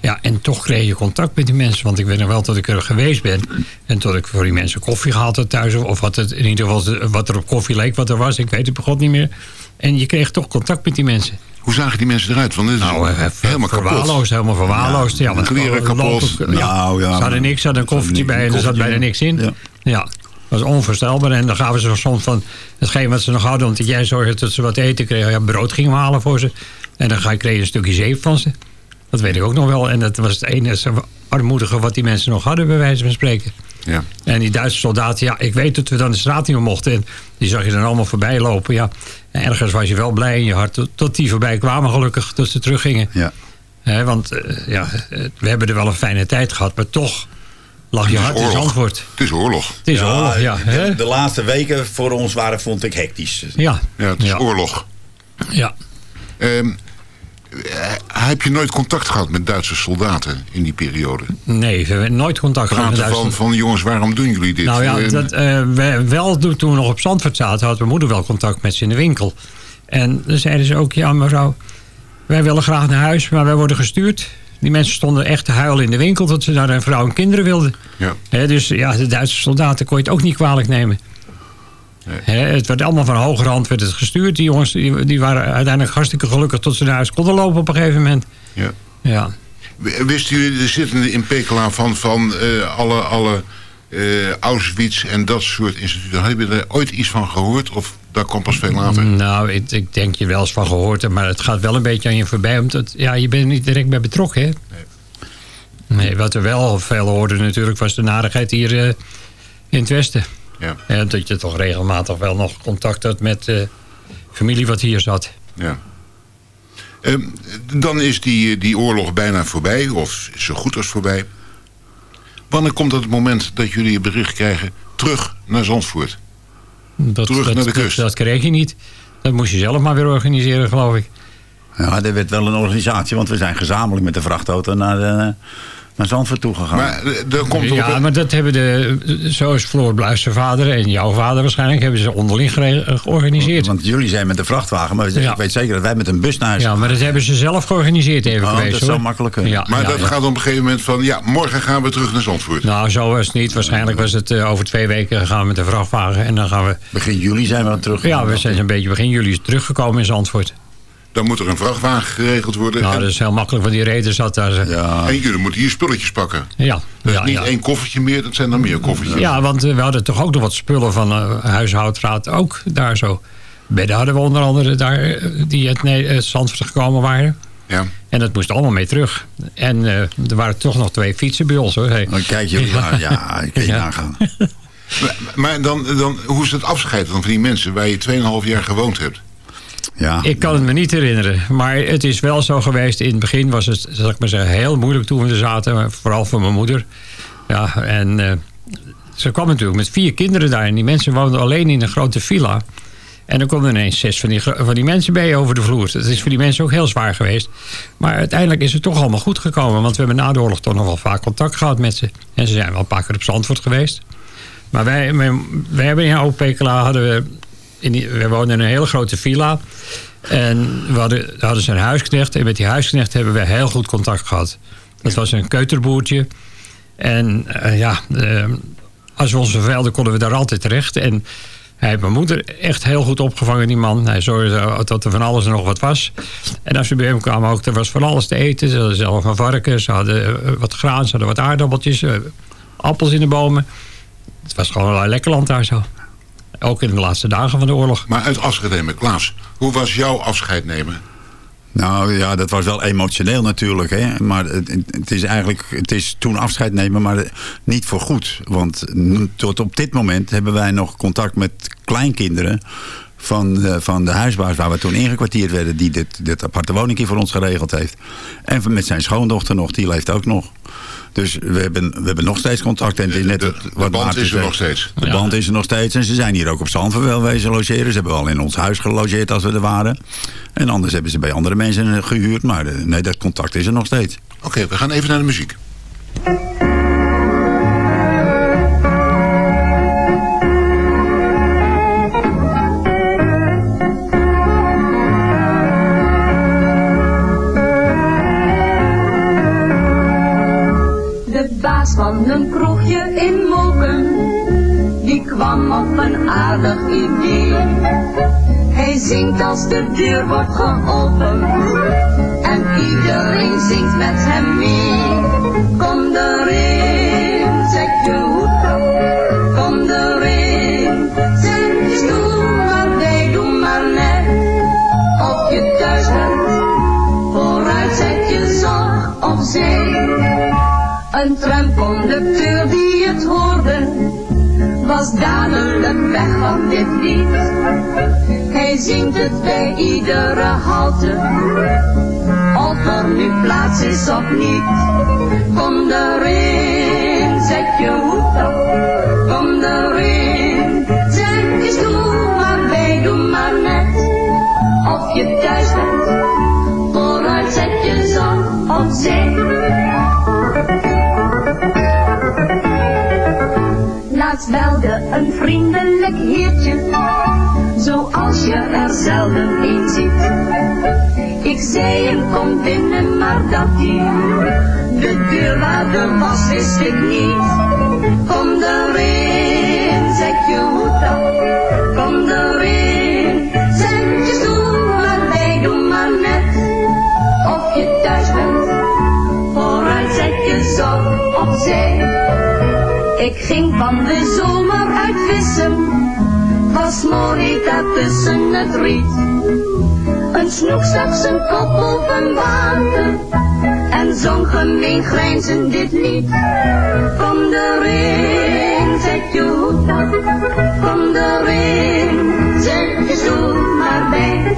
Ja, en toch kreeg je contact met die mensen. Want ik weet nog wel dat ik er geweest ben. En tot ik voor die mensen koffie gehaald had thuis. Of wat het in ieder geval wat er op koffie leek, wat er was. Ik weet het begot niet meer. En je kreeg toch contact met die mensen. Hoe zagen die mensen eruit? Want dit is Nou, eh, helemaal kapot. verwaarloosd, helemaal verwaarloosd. Ja, want kleren eh, kapot. ja. Nou, ja. Ze hadden niks, ze hadden een koffertje bij en er zat bijna niks in. Ja. Ja. Dat was onvoorstelbaar. En dan gaven ze soms van hetgeen wat ze nog hadden. Want jij zorgde dat ze wat eten kregen. Ja, brood gingen we halen voor ze. En dan kreeg je een stukje zeep van ze. Dat weet ik ook nog wel. En dat was het enige armoedige wat die mensen nog hadden, bij wijze van spreken. Ja. En die Duitse soldaten, ja, ik weet dat we dan de straat niet meer mochten. En die zag je dan allemaal voorbij lopen. Ja. En ergens was je wel blij in je hart. Tot, tot die voorbij kwamen, gelukkig, dat ze teruggingen. Ja. Hè, want eh, ja, we hebben er wel een fijne tijd gehad, maar toch lag je Het is hart in oorlog. Zandvoort. Het is oorlog. Het is oorlog, ja. de, hè? de laatste weken voor ons waren, vond ik, hectisch. Ja, Ja, het is ja, oorlog. ja. Ehm, eh, heb je nooit contact gehad met Duitse soldaten in die periode? Nee, we hebben nooit contact gehad met Praten van, van jongens, waarom doen jullie dit? Nou ja, Eh, dat, eh, we, wel toen we nog op Zandvoort zaten, had mijn moeder wel contact met ze in de winkel. En dan zeiden ze ook, ja mevrouw, wij willen graag naar huis, maar wij worden gestuurd. Die mensen stonden echt te huilen in de winkel dat ze naar hun vrouw en kinderen wilden. ja. Dus ja, de Duitse soldaten kon je het ook niet kwalijk nemen. Het werd allemaal van hoger hand werd het gestuurd. Die jongens die, die waren uiteindelijk hartstikke gelukkig tot ze naar huis konden lopen op een gegeven moment. Ja. Ja. Wisten jullie de zittende in Pekela van, van eh, alle, alle eh, Auschwitz en dat soort instituten? Heb je er ooit iets van gehoord of dat kwam pas veel later? Nou, ik, ik denk je wel eens van gehoord, maar het gaat wel een beetje aan je voorbij. Omdat ja, je bent er niet direct bij betrokken, hè? Nee. wat we wel veel hoorden natuurlijk was de narigheid hier eh, in het Westen. Ja, Ja, dat je toch regelmatig wel nog contact had met eh, familie wat hier zat. ja. Ehm, dan is die, die oorlog bijna voorbij, of zo goed als voorbij. Wanneer komt dat het moment dat jullie een bericht krijgen terug naar Zandvoort? Dat, Terug dat, naar de kust. Dat, kreeg je niet. Dat moest je zelf maar weer organiseren, geloof ik. Ja, er werd wel een organisatie, want we zijn gezamenlijk met de vrachtauto naar, eh, naar Zandvoort toegegaan. Maar eh, dan komt er Ja, op- maar dat hebben de, zoals Floor Bluis zijn vader en jouw vader waarschijnlijk, hebben ze onderling gere- georganiseerd. Want jullie zijn met de vrachtwagen, maar Ja. ik weet zeker dat wij met een bus naar huis Ja, maar dat hebben ze zelf georganiseerd even Oh, geweest dat zou makkelijk kunnen. Ja, Maar ja, dat ja. gaat op een gegeven moment van... ja, morgen gaan we terug naar Zandvoort. Nou, zo was het niet. Waarschijnlijk was het eh, over twee weken gaan we met de vrachtwagen en dan gaan we... Begin juli zijn we dan terug. Ja, we zijn een beetje begin juli teruggekomen in Zandvoort. Dan moet er een vrachtwagen geregeld worden. Nou, en, dat is heel makkelijk, want die reden zat daar. Ja, Ja, en jullie moeten hier spulletjes pakken. ja, is ja, niet ja. één koffertje meer, dat zijn dan meer koffertjes. Ja, want eh, we hadden toch ook nog wat spullen van eh huishoudraad ook daar zo. Bedden hadden we onder andere daar, eh, die uit Ne- uit Zandvoort gekomen waren. Ja. En dat moest allemaal mee terug. En er waren toch nog twee fietsen bij ons hoor. Hey. dan kijk jullie maar. Ja, ik kan je Ja. nagaan. Maar, maar dan, dan, hoe is het afscheid dan van die mensen waar je 2,5 jaar gewoond hebt? Ja. Ik kan het me niet herinneren. Maar het is wel zo geweest. In het begin was het, zal ik maar zeggen, heel moeilijk toen we er zaten. Vooral voor mijn moeder. Ja, en eh, ze kwam natuurlijk met vier kinderen daar. En die mensen woonden alleen in een grote villa. En dan komen ineens zes van die, van die mensen bij over de vloer. Dat is voor die mensen ook heel zwaar geweest. Maar uiteindelijk is het toch allemaal goed gekomen. Want we hebben na de oorlog toch nog wel vaak contact gehad met ze. En ze zijn wel een paar keer op Zandvoort geweest. Maar wij, wij, hebben in Opekela hadden we... In we woonden in een hele grote villa. En we hadden, hadden een huisknecht. En met die huisknecht hebben we heel goed contact gehad. Dat was een keuterboertje. En eh, ja, eh, als we ons vervelden konden we daar altijd terecht. En hij heeft mijn moeder echt heel goed opgevangen, die man. Hij zorgde dat er van alles en nog wat was. En als we bij hem kwamen ook, er was van alles te eten. Ze hadden zelf een varken, ze hadden eh, wat graan, ze hadden wat aardappeltjes, eh, appels in de bomen. Het was gewoon een lekker land daar zo. Ook in de laatste dagen van de oorlog. Maar uit afscheid nemen, Klaas. Hoe was jouw afscheid nemen? Nou ja, dat was wel emotioneel natuurlijk. Hè? Maar het, het is eigenlijk, het is toen afscheid nemen, maar niet voor goed. Want tot op dit moment hebben wij nog contact met kleinkinderen van de, van de huisbaas waar we toen ingekwartierd werden. Die dit, dit aparte woningje voor ons geregeld heeft. En met zijn schoondochter nog, die leeft ook nog. Dus we hebben, we hebben nog steeds contact. En het is net De- wat- de band Maarten is er zegt. nog steeds. De band is er nog steeds. En ze zijn hier ook op Zandvoort wel wezen logeren. Ze hebben al in ons huis gelogeerd als we er waren. En anders hebben ze bij andere mensen gehuurd. Maar eh, nee, dat contact is er nog steeds. Oké, we gaan even naar de muziek. De deur wordt geopend en iedereen zingt met hem mee. Kom erin, zet je hoed op, kom erin, zet je maar bij, doe maar net of je thuis bent. Vooruit zet je zorg opzij. Een tramconducteur die het hoorde, was dadelijk weg van dit lied. Hij zingt het bij iedere halte, of er nu plaats is of niet. Kom erin, zet je hoed op. Kom erin, zeg eens doe maar bij, doe maar net. Of je thuis bent, vooruit zet je zon opzij. Laatst belde een vriendelijk heertje, zoals je er zelden een ziet. Ik zei hem kom binnen, maar dat hij de deur waar de was wist ik niet. Kom erin, zet je hoed op, kom erin, zet je stoel maar bij, doe maar net, of je thuis bent, vooruit zet je zon opzij. Ik ging van de zomer uit vissen, was mooi daar tussen het riet. Een snoek stak zijn boven water en zong gemeen grijnzend dit lied. Kom erin, zet je hoed op, kom erin, zet je stoel maar bij.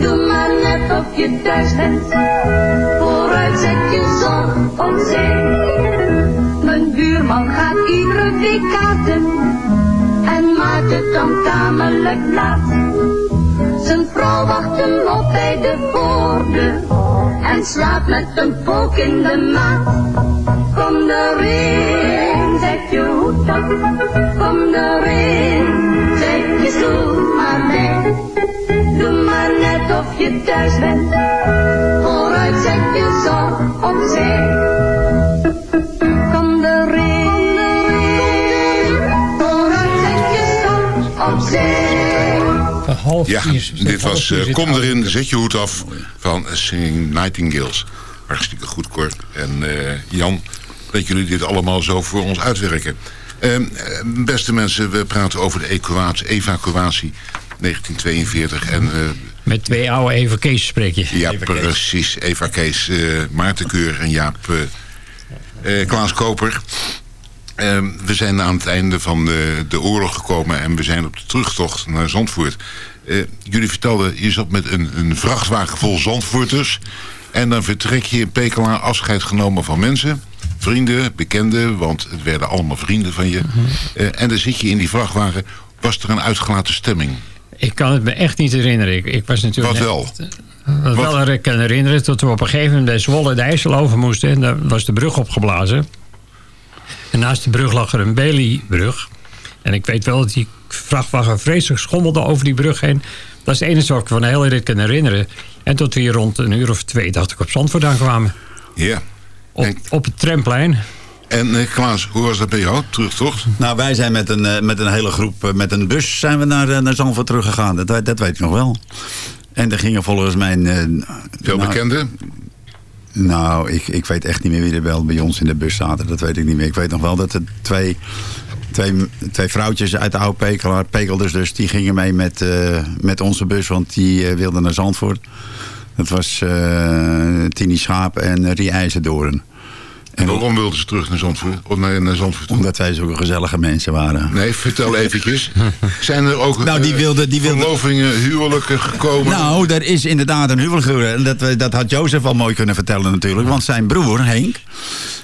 Doe maar net of je thuis bent, vooruit zet je zon opzij. Mijn buurman gaat iedere week maakt het dan tamelijk laat. Zijn vrouw wacht hem op bij de voordeur en slaapt met een pook in de maat. Kom erin, zet je hoed op, kom erin, zet je stoel maar bij. Doe maar net of je thuis bent, vooruit zet je zon opzij. Kom Half Ja, vier- dit was eh, Kom erin, in. zet je hoed af van Singing Nightingales. Hartstikke goed, Cor. En eh, Jan, dat jullie dit allemaal zo voor ons uitwerken. Ehm, eh, beste mensen, we praten over de evacuatie, evacuatie 1942. En eh, Met twee oude Eva Kees spreek je. ja, precies. Eva Kees, eh Maarten Keur en Jaap eh, eh, Klaas Koper. Ehm, we zijn aan het einde van de, de oorlog gekomen en we zijn op de terugtocht naar Zandvoort. Eh, jullie vertelden, je zat met een, een vrachtwagen vol Zandvoorters. En dan vertrek je in Pekela afscheid genomen van mensen. Vrienden, bekenden, want het werden allemaal vrienden van je. Eh, en dan zit je in die vrachtwagen. Was er een uitgelaten stemming? Ik kan het me echt niet herinneren. Ik, ik was natuurlijk Wat net- wel? Wat wel ik kan herinneren, dat we op een gegeven moment bij Zwolle de IJssel over moesten. En daar was de brug opgeblazen. En naast de brug lag er een Bailey-brug. En ik weet wel dat die vrachtwagen vreselijk schommelde over die brug heen. Dat is het enige wat ik van de hele rit kan herinneren. En tot we hier rond een uur of twee, dacht ik, op Zandvoort aankwamen. Ja. Op, op het tramplein. En eh, Klaas, hoe was dat bij jou? Terugtocht? Nou, wij zijn met een, eh, met een hele groep, eh, met een bus zijn we naar, naar Zandvoort teruggegaan. Dat, weet- dat weet ik nog wel. En er gingen volgens mij... Veel nou, bekenden? Nou, ik, ik weet echt niet meer wie er wel bij ons in de bus zaten. Dat weet ik niet meer. Ik weet nog wel dat er twee, twee, twee vrouwtjes uit de oude Pekelaar, Pekelders dus, die gingen mee met, eh, met onze bus, want die eh, wilden naar Zandvoort. Dat was eh Tini Schaap en Rie IJzerdoorn. En waarom wilden ze terug naar Zandvoort? Of naar, naar Zandvoort? Omdat wij zulke gezellige mensen waren. Nee, vertel eventjes. Zijn er ook Nou, die eh, wilde- die wilde- verlovingen, huwelijken gekomen? Nou, er is inderdaad een huwelijk dat, dat had Jozef wel mooi kunnen vertellen natuurlijk. Want zijn broer, Henk,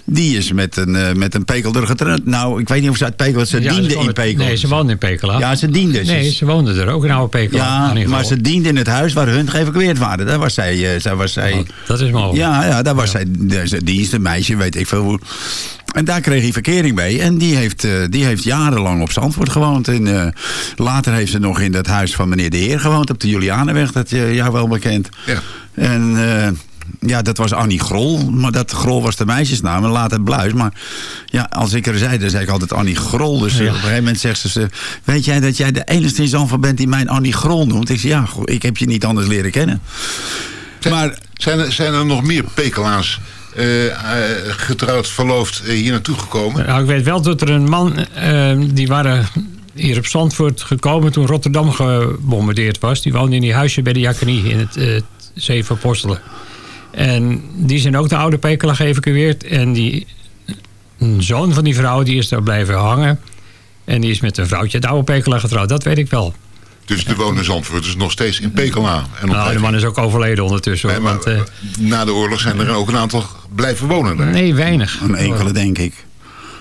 die is met een, eh, met een pekelder getrouwd. Nou, ik weet niet of ze uit Pekel... Ze Ja, diende in woonde- Pekel. Nee, ze woonde in Pekela. Ja, ze diende. Ze Nee, is- ze woonde er ook in oude Pekela. in Ja, maar ze diende in het huis waar hun geëvacueerd waren. Daar was zij... eh, zij, was zij Oh, dat is mogelijk. Ja, ja, daar was zij de dienstenmeisje, weet ik veel hoe. En daar kreeg hij verkering mee. En die heeft, eh, die heeft jarenlang op Zandvoort gewoond. En eh, later heeft ze nog in dat huis van meneer De Heer gewoond. Op de Julianenweg, dat je jou wel bekend. Ja. En eh, ja, dat was Annie Grol. Maar dat Grol was de meisjesnaam. En later Bluis. Maar ja, als ik er zei, dan zei ik altijd Annie Grol. Dus eh, op een gegeven moment zegt ze, ze... Weet jij dat jij de enige in Zandvoort bent die mij Annie Grol noemt? Ik zei, ja, ik heb je niet anders leren kennen. Maar Zijn er, zijn er nog meer pekelaars eh, eh, getrouwd, verloofd eh, hier naartoe gekomen? Nou, ik weet wel dat er een man, eh, die waren hier op Zandvoort gekomen toen Rotterdam gebombardeerd was. Die woonde in die huisje bij de Jacquerie in het uh, Zeven Apostelen. En die zijn ook de oude Pekela geëvacueerd. En die een zoon van die vrouw die is daar blijven hangen. En die is met een vrouwtje de oude Pekela getrouwd, dat weet ik wel. Dus de wonen Zandvoorters nog steeds in Pekela. En Nou, de man is ook overleden ondertussen. Nee, maar want, eh, na de oorlog zijn er ook een aantal blijven wonen daar. nee, weinig. Een enkele, denk ik.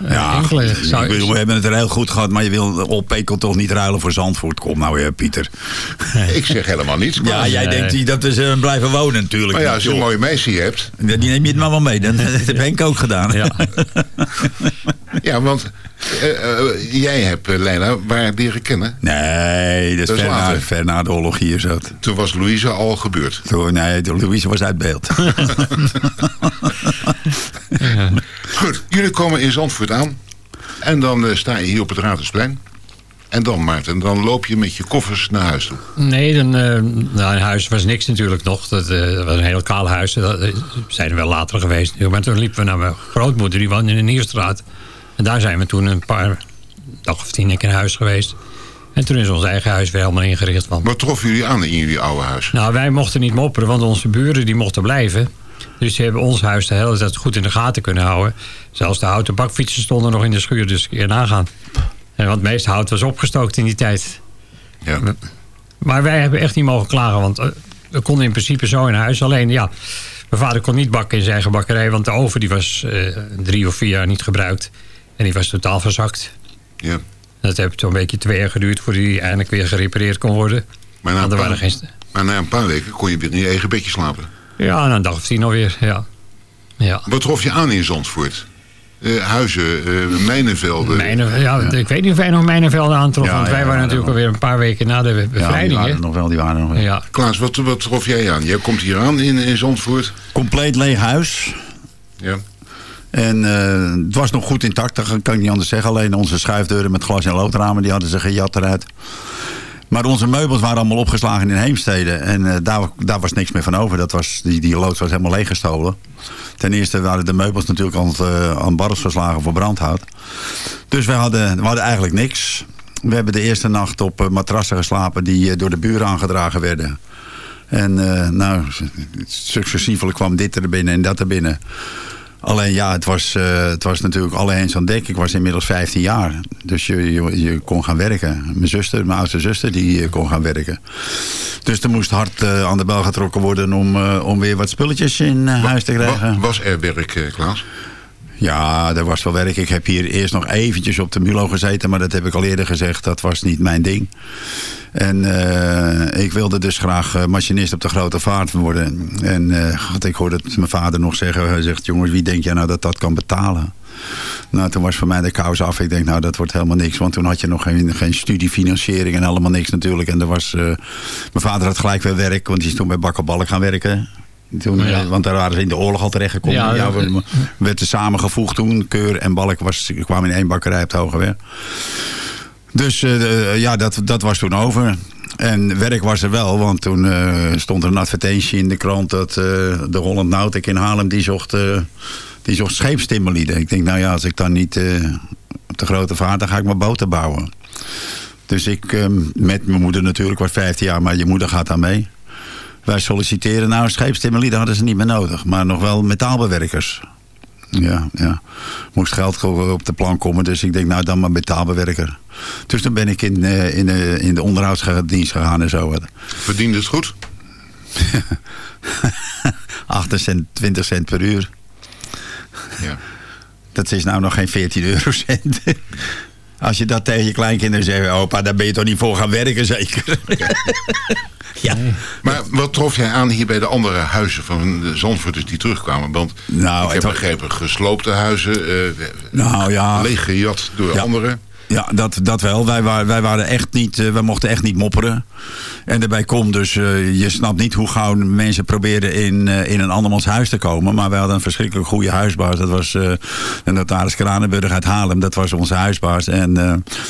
Ja, enkele ik zou- bedoel, we hebben het er heel goed gehad, maar je wil op Pekel toch niet ruilen voor Zandvoort. Kom nou weer, Pieter. Ik zeg helemaal niets. Ja, Klaas. jij Nee. denkt die dat ze blijven wonen natuurlijk. Maar ja, als je een mooie meisje hebt. Die neem je het maar wel mee. Dan, dat heb Henk ook gedaan. Ja. Ja, want eh, eh, jij hebt eh, Leila waar leren kennen. Nee, dat is, Dat is ver, na, later. ver na de oorlog hier. Toen was Louise al gebeurd. Toen, nee, de Louise was uit beeld. Goed, jullie komen in Zandvoort aan. En dan eh, sta je hier op het Raadhuisplein. En dan, Maarten, dan loop je met je koffers naar huis toe. Nee, dan, eh, nou, in huis was niks natuurlijk nog. Dat eh, was een heel kaal huis. Dat eh, zijn er wel later geweest. Maar toen liepen we naar mijn grootmoeder. Die woonde in de Nieuwstraat. En daar zijn we toen een paar dag of tien keer in huis geweest. En toen is ons eigen huis weer helemaal ingericht. Want, Wat troffen jullie aan in jullie oude huis? nou, wij mochten niet mopperen, want onze buren die mochten blijven. Dus die hebben ons huis de hele tijd goed in de gaten kunnen houden. Zelfs de houten bakfietsen stonden nog in de schuur, dus je nagaan. En want het meeste hout was opgestookt in die tijd. Ja. Maar wij hebben echt niet mogen klagen, want eh, we konden in principe zo in huis. Alleen, ja, mijn vader kon niet bakken in zijn eigen bakkerij, want de oven die was eh, drie of vier jaar niet gebruikt. En die was totaal verzakt. ja. Dat heeft zo'n beetje twee jaar geduurd voordat die eindelijk weer gerepareerd kon worden. Maar, na een paar, waren geen... maar na een paar weken kon je weer in je eigen bedje slapen. Ja, na een dag of tien alweer, ja. Ja. Wat trof je aan in Zandvoort? Eh, huizen, eh, mijnenvelden. Mijnen, ja, Ik weet niet of wij nog mijnenvelden aantroffen, Ja, want wij ja, waren ja, natuurlijk ja. alweer een paar weken na de Ja, die bevrijding. waren hè? nog wel, die waren er nog wel. ja. Klaas, wat, wat trof jij aan? Jij komt hier aan in, in Zandvoort. Compleet leeg huis. Ja. En eh, het was nog goed intact, dat kan ik niet anders zeggen. Alleen onze schuifdeuren met glas- en loodramen, die hadden ze gejat eruit. Maar onze meubels waren allemaal opgeslagen in Heemstede. En eh, daar, daar was niks meer van over. Dat was, die, die loods was helemaal leeggestolen. Ten eerste waren de meubels natuurlijk al eh, aan barrels verslagen voor brandhout. Dus we hadden, hadden eigenlijk niks. We hebben de eerste nacht op matrassen geslapen die door de buren aangedragen werden. En nou, successievelijk kwam dit er binnen en dat er binnen. Alleen ja, het was, eh, het was natuurlijk alle hens aan dek. Ik was inmiddels 15 jaar. Dus je, je, je kon gaan werken. Mijn zuster, mijn oudste zuster, die eh, kon gaan werken. Dus er moest hard eh, aan de bel getrokken worden om, om weer wat spulletjes in huis te krijgen. Wa- was er werk, Klaas? Ja, er was wel werk. Ik heb hier eerst nog eventjes op de Mulo gezeten, maar dat heb ik al eerder gezegd. Dat was niet mijn ding. En eh, ik wilde dus graag eh, machinist op de grote vaart worden. En eh, God, ik hoorde mijn vader nog zeggen. Hij zegt, jongens, wie denk jij nou dat dat kan betalen? Nou, toen was voor mij de kous af. Ik denk, nou, dat wordt helemaal niks. Want toen had je nog geen, geen studiefinanciering en helemaal niks natuurlijk. En er was, mijn vader had gelijk weer werk, want die is toen bij Bakker Balk gaan werken. Toen, Ja. eh, want daar waren ze in de oorlog al terechtgekomen. Ja, Ja, dat- we- werd er samengevoegd toen. Keur en Balk was, kwamen in één bakkerij op het Hogeweg. Dus eh, eh, ja, dat, dat was toen over. En werk was er wel, want toen eh, stond er een advertentie in de krant... dat eh, de Holland Nautic in Haarlem, die zocht, eh die zocht scheepstimmerlieden. Ik denk, nou ja, als ik dan niet eh, op de grote vaart... dan ga ik maar boten bouwen. Dus ik, eh, met mijn moeder natuurlijk, was 15 jaar... maar je moeder gaat daar mee. Wij solliciteren nou scheepstimmerlieden, hadden ze niet meer nodig. Maar nog wel metaalbewerkers. Ja, ja. Moest geld op de plan komen. Dus ik denk, nou dan maar metaalbewerker. Dus toen ben ik in, eh, in, de, in de onderhoudsdienst gegaan en zo. Verdiende het goed? 8 cent, 20 cent per uur. Ja. Dat is nou nog geen 14 eurocent. Als je dat tegen je kleinkinderen zegt... opa, daar ben je toch niet voor gaan werken zeker? ja. Maar wat trof jij aan hier bij de andere huizen van de Zandvoorters die terugkwamen? Want Nou, ik heb begrepen, gesloopte huizen, eh, Nou ja. leeggejat door Ja. anderen. Ja, dat, dat wel. Wij, wij, waren echt niet, eh, wij mochten echt niet mopperen. En daarbij komt dus, eh, je snapt niet hoe gauw mensen proberen in, eh, in een andermans huis te komen. Maar wij hadden een verschrikkelijk goede huisbaas. Dat was de notaris Kranenburg uit Haarlem. Dat was onze huisbaas. En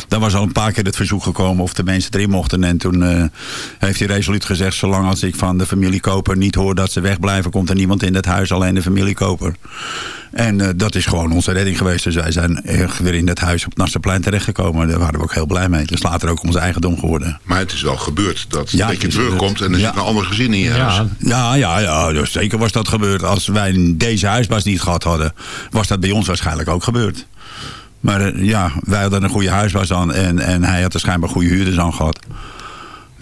daar was al een paar keer het verzoek gekomen of de mensen erin mochten. En toen heeft hij resoluut gezegd, zolang als ik van de familie Koper niet hoor dat ze wegblijven, komt er niemand in het huis, alleen de familie Koper. En eh, dat is gewoon onze redding geweest. Dus wij zijn echt weer in dat huis op Nasserplein terechtgekomen. Daar waren we ook heel blij mee. Dus later ook onze eigendom geworden. Maar het is wel gebeurd dat, Ja, dat je het is terugkomt en er Ja. zit een ander gezin in je huis. Ja, Ja, ja, ja. Dus zeker was dat gebeurd. Als wij deze huisbaas niet gehad hadden, was dat bij ons waarschijnlijk ook gebeurd. Maar eh, ja, wij hadden een goede huisbaas aan en, en hij had er schijnbaar goede huurders aan gehad.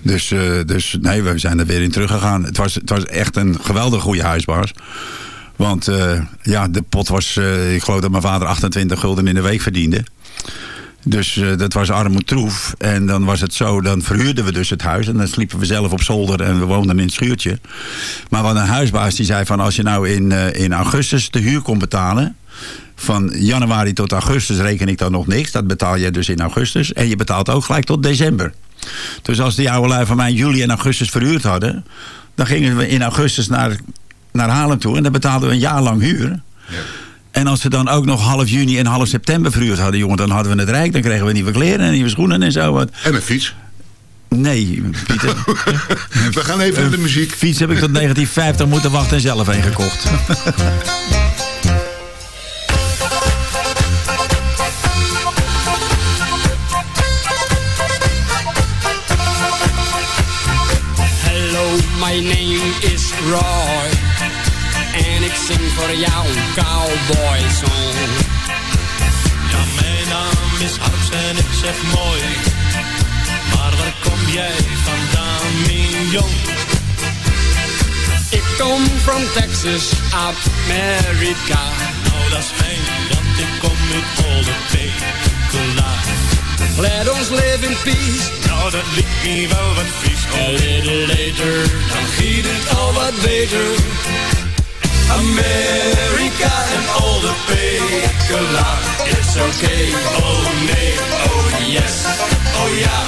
Dus, eh, dus nee, we zijn er weer in teruggegaan. Het was, het was echt een geweldig goede huisbaas. Want eh, ja, de pot was, eh, ik geloof dat mijn vader 28 gulden in de week verdiende. Dus eh, dat was armoedtroef. En dan was het zo, dan verhuurden we dus het huis. En dan sliepen we zelf op zolder en we woonden in het schuurtje. Maar wat een huisbaas die zei van als je nou in, in augustus de huur kon betalen... van januari tot augustus reken ik dan nog niks. Dat betaal je dus in augustus. En je betaalt ook gelijk tot december. Dus als die oude lui van mij juli en augustus verhuurd hadden... dan gingen we in augustus naar, naar Haarlem toe. En dan betaalden we een jaar lang huur. En als ze dan ook nog half juni en half september verhuurd hadden, jongen, dan hadden we het rijk. Dan kregen we nieuwe kleren en nieuwe schoenen en zo. Wat. En een fiets. Nee, Pieter. We gaan even naar de muziek. Fiets heb ik tot 1950 moeten wachten en zelf een gekocht. Hello, my name is Roy. Zing voor jou een cowboy song. Ja, mijn naam is Harps en ik zeg mooi. Maar waar kom jij vandaan, mijn jong? Ik kom from Texas, Amerika. Nou, dat is fijn, want ik kom uit Olde Pekela. Let ons live in peace. Nou, dat liep me wel wat vies. A little later, Dan giet het al wat beter. Amerika en Olde Pekela. is okay. Oh nee, oh yes, oh ja.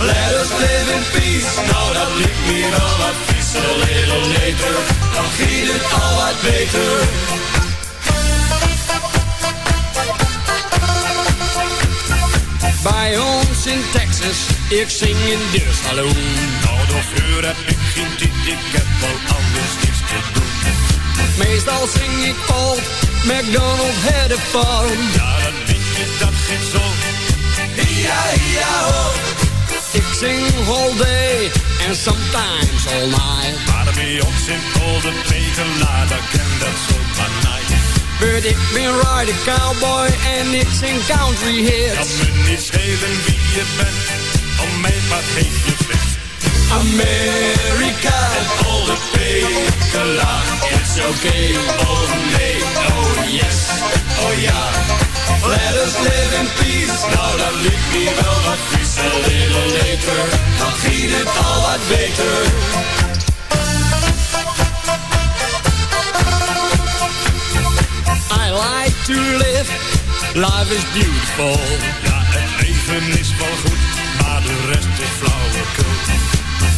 Let us live in peace. Nou, dat liep me wel wat vies. A little later, dan giet het al wat beter. Bij ons in Texas, ik zing in de saloon. Nou, door vuur heb ik geen tijd, ik heb wel anders niets te doen. Meestal zing ik old McDonald had a farm. Ja, dan weet je dat geen zo. Ia, ia, ho. Ik zing all day and sometimes all night. Maar bij ons in Olde Pekela, dan ken dat zomaar night. But ik ben right a cowboy en ik zing country hits. Kan me niet schelen wie je bent, om mij wat heet je bent. Amerika En Olde It's okay. oh nee, oh yes, oh ja. Let us live in peace. Nou, dat liep me wel wat vies. A little later, dan giet het al wat beter. I like to live. Life is beautiful. Ja, het leven is wel goed, maar de rest is flauwekul.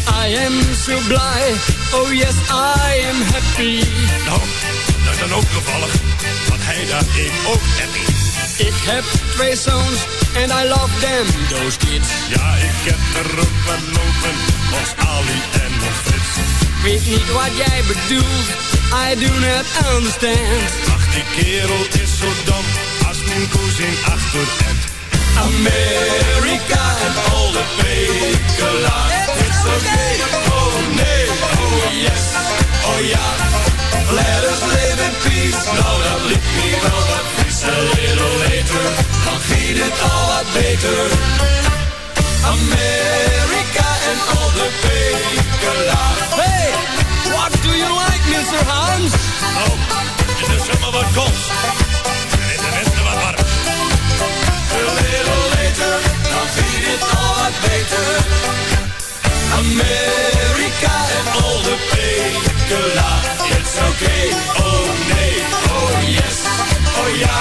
I am so blij. Oh yes, I am happy. Nou, dat is dan ook toevallig, want hij dat ik ook happy. Ik heb twee zoons en I love them, those kids. Ja, ik heb er ook wat lopen, als Ali en nog Frits. Weet niet wat jij bedoelt, I do not understand. Ach, die kerel is zo dom, als mijn cousin achter het. Amerika En al de pekela, okay. Oh nee, oh yes, oh ja. Let us live in peace. Nou, dat liep me wel wat vies. A little later, dan giet het al wat beter. Amerika En al de pekela. Hey, what do you like, Mr. Hans? Nou, het is zomaar wat kols. En in de westen wat warm. A little later, dan giet het al wat beter. Amerika En al de pekela, it's okay. Oh nee, oh yes, oh ja.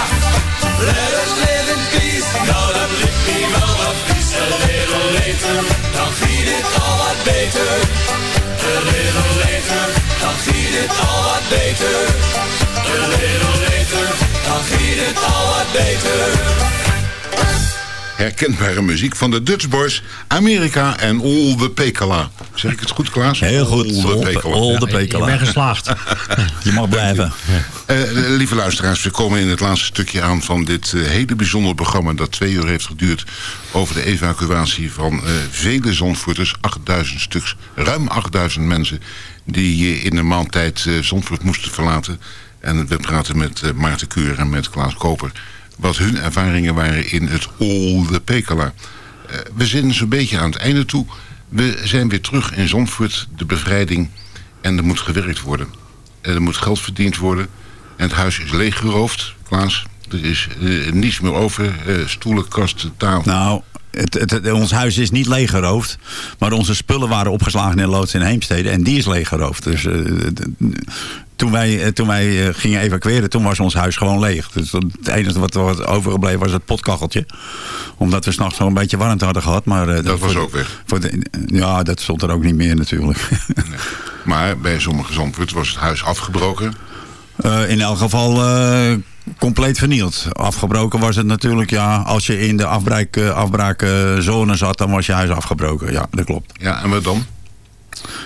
let us live in peace. Nou, dat liep me wel wat vies. A little later, dan giet het al wat beter. A little later, dan giet het al wat beter. A little later, dan giet het al wat beter. Herkenbare muziek van de Dutch Boys, Amerika en All the Pekela. Zeg ik het goed, Klaas? Heel goed. All the Pekela. All the Ik ben geslaagd. Je mag blijven. Eh, lieve luisteraars, we komen in het laatste stukje aan van dit eh, hele bijzondere programma dat twee uur heeft geduurd over de evacuatie van eh, vele Zandvoorters, 8000 stuks, ruim 8000 mensen die in een maand tijd eh, Zandvoort moesten verlaten. En we praten met Maarten Keur en met Klaas Koper wat hun ervaringen waren in het Olde Pekela. Eh, we zijn zo'n beetje aan het einde toe. We zijn weer terug in Zandvoort, de bevrijding. En er moet gewerkt worden. En er moet geld verdiend worden. En het huis is leeggeroofd, Klaas. Er is eh, niets meer over. eh, stoelen, kasten, tafel. Nou, het, het, het- ons huis is niet leeggeroofd. Maar onze spullen waren opgeslagen in loods in Heemstede. En die is leeggeroofd. Dus eh, toen wij, eh, toen wij eh, gingen evacueren, toen was ons huis gewoon leeg. Dus het enige wat was overgebleven was het potkacheltje. Omdat we s'nachts nog een beetje warmte hadden gehad. Maar, Dat was ook weg. Voor de, ja, dat stond er ook niet meer natuurlijk. Maar bij sommige Zandvoort was het huis afgebroken. In elk geval compleet vernield. Afgebroken was het natuurlijk, ja, als je in de afbraak, eh, afbraakzone zat, dan was je huis afgebroken. Ja, dat klopt. Ja, en wat dan?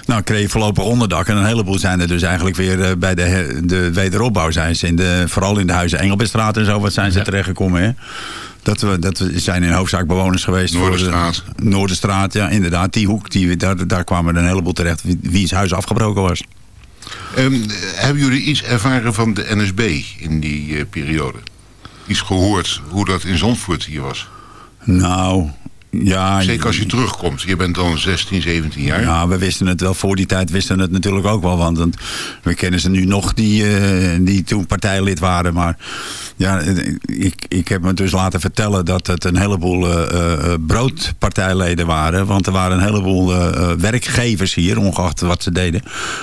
Nou, kreeg je voorlopig onderdak. En een heleboel zijn er dus eigenlijk weer eh, bij de, de wederopbouw zijn ze. In de, vooral in de huizen Engelbestraat en zo, wat zijn ze terechtgekomen, hè? Dat, we, dat we zijn in hoofdzaak bewoners geweest. voor de- Noorderstraat. Noorderstraat, ja, inderdaad. Die hoek, die, daar, daar kwamen er een heleboel terecht wie, wie's huis afgebroken was. Ehm, hebben jullie iets ervaren van de NSB in die eh, periode? Iets gehoord hoe dat in Zandvoort hier was? Nou, ja... Zeker als je terugkomt. Je bent dan 16, 17 jaar. Ja, we wisten het wel. Voor die tijd wisten we het natuurlijk ook wel. Want we kennen ze nu nog die, eh, die toen partijlid waren. Maar ja, eh, ik, ik heb me dus laten vertellen dat het een heleboel eh, broodpartijleden waren. Want er waren een heleboel werkgevers hier, ongeacht wat ze deden.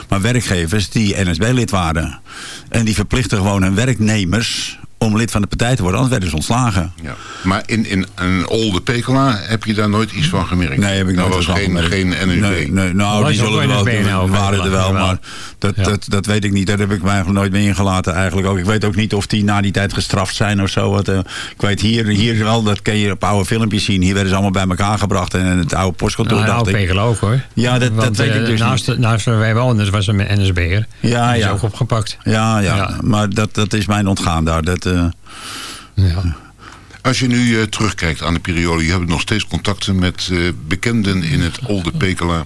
Maar werkgevers die NSB-lid waren. En die verplichten gewoon hun werknemers om lid van de partij te worden. Anders werden ze ontslagen. Ja. Maar in, in een Olde Pekela heb je daar nooit iets van gemerkt? Nee, heb ik Dat nooit was geen, gemerkt. geen NSB. Nee, nee, nou, Was die zullen wel er wel, NSB nou, waren er wel, maar dat, Ja. dat, dat weet ik niet. Daar heb ik mij eigenlijk nooit mee ingelaten eigenlijk ook. Ik weet ook niet of die na die tijd gestraft zijn of zo. Wat, eh, ik weet hier, hier wel, dat kun je op oude filmpjes zien. Hier werden ze allemaal bij elkaar gebracht en het oude postkantoor Nou, dacht nou, ik. Pegel ook hoor. Ja, dat, dat weet eh, ik dus naast, niet. naast waar wij woonden was een NSB'er. Ja, Die is ja. ook opgepakt. Ja, ja, Ja. maar dat, dat is mijn ontgaan daar. Dat, eh, Ja. Als je nu eh, terugkijkt aan de periode, je hebt nog steeds contacten met eh, bekenden in het Olde Pekela.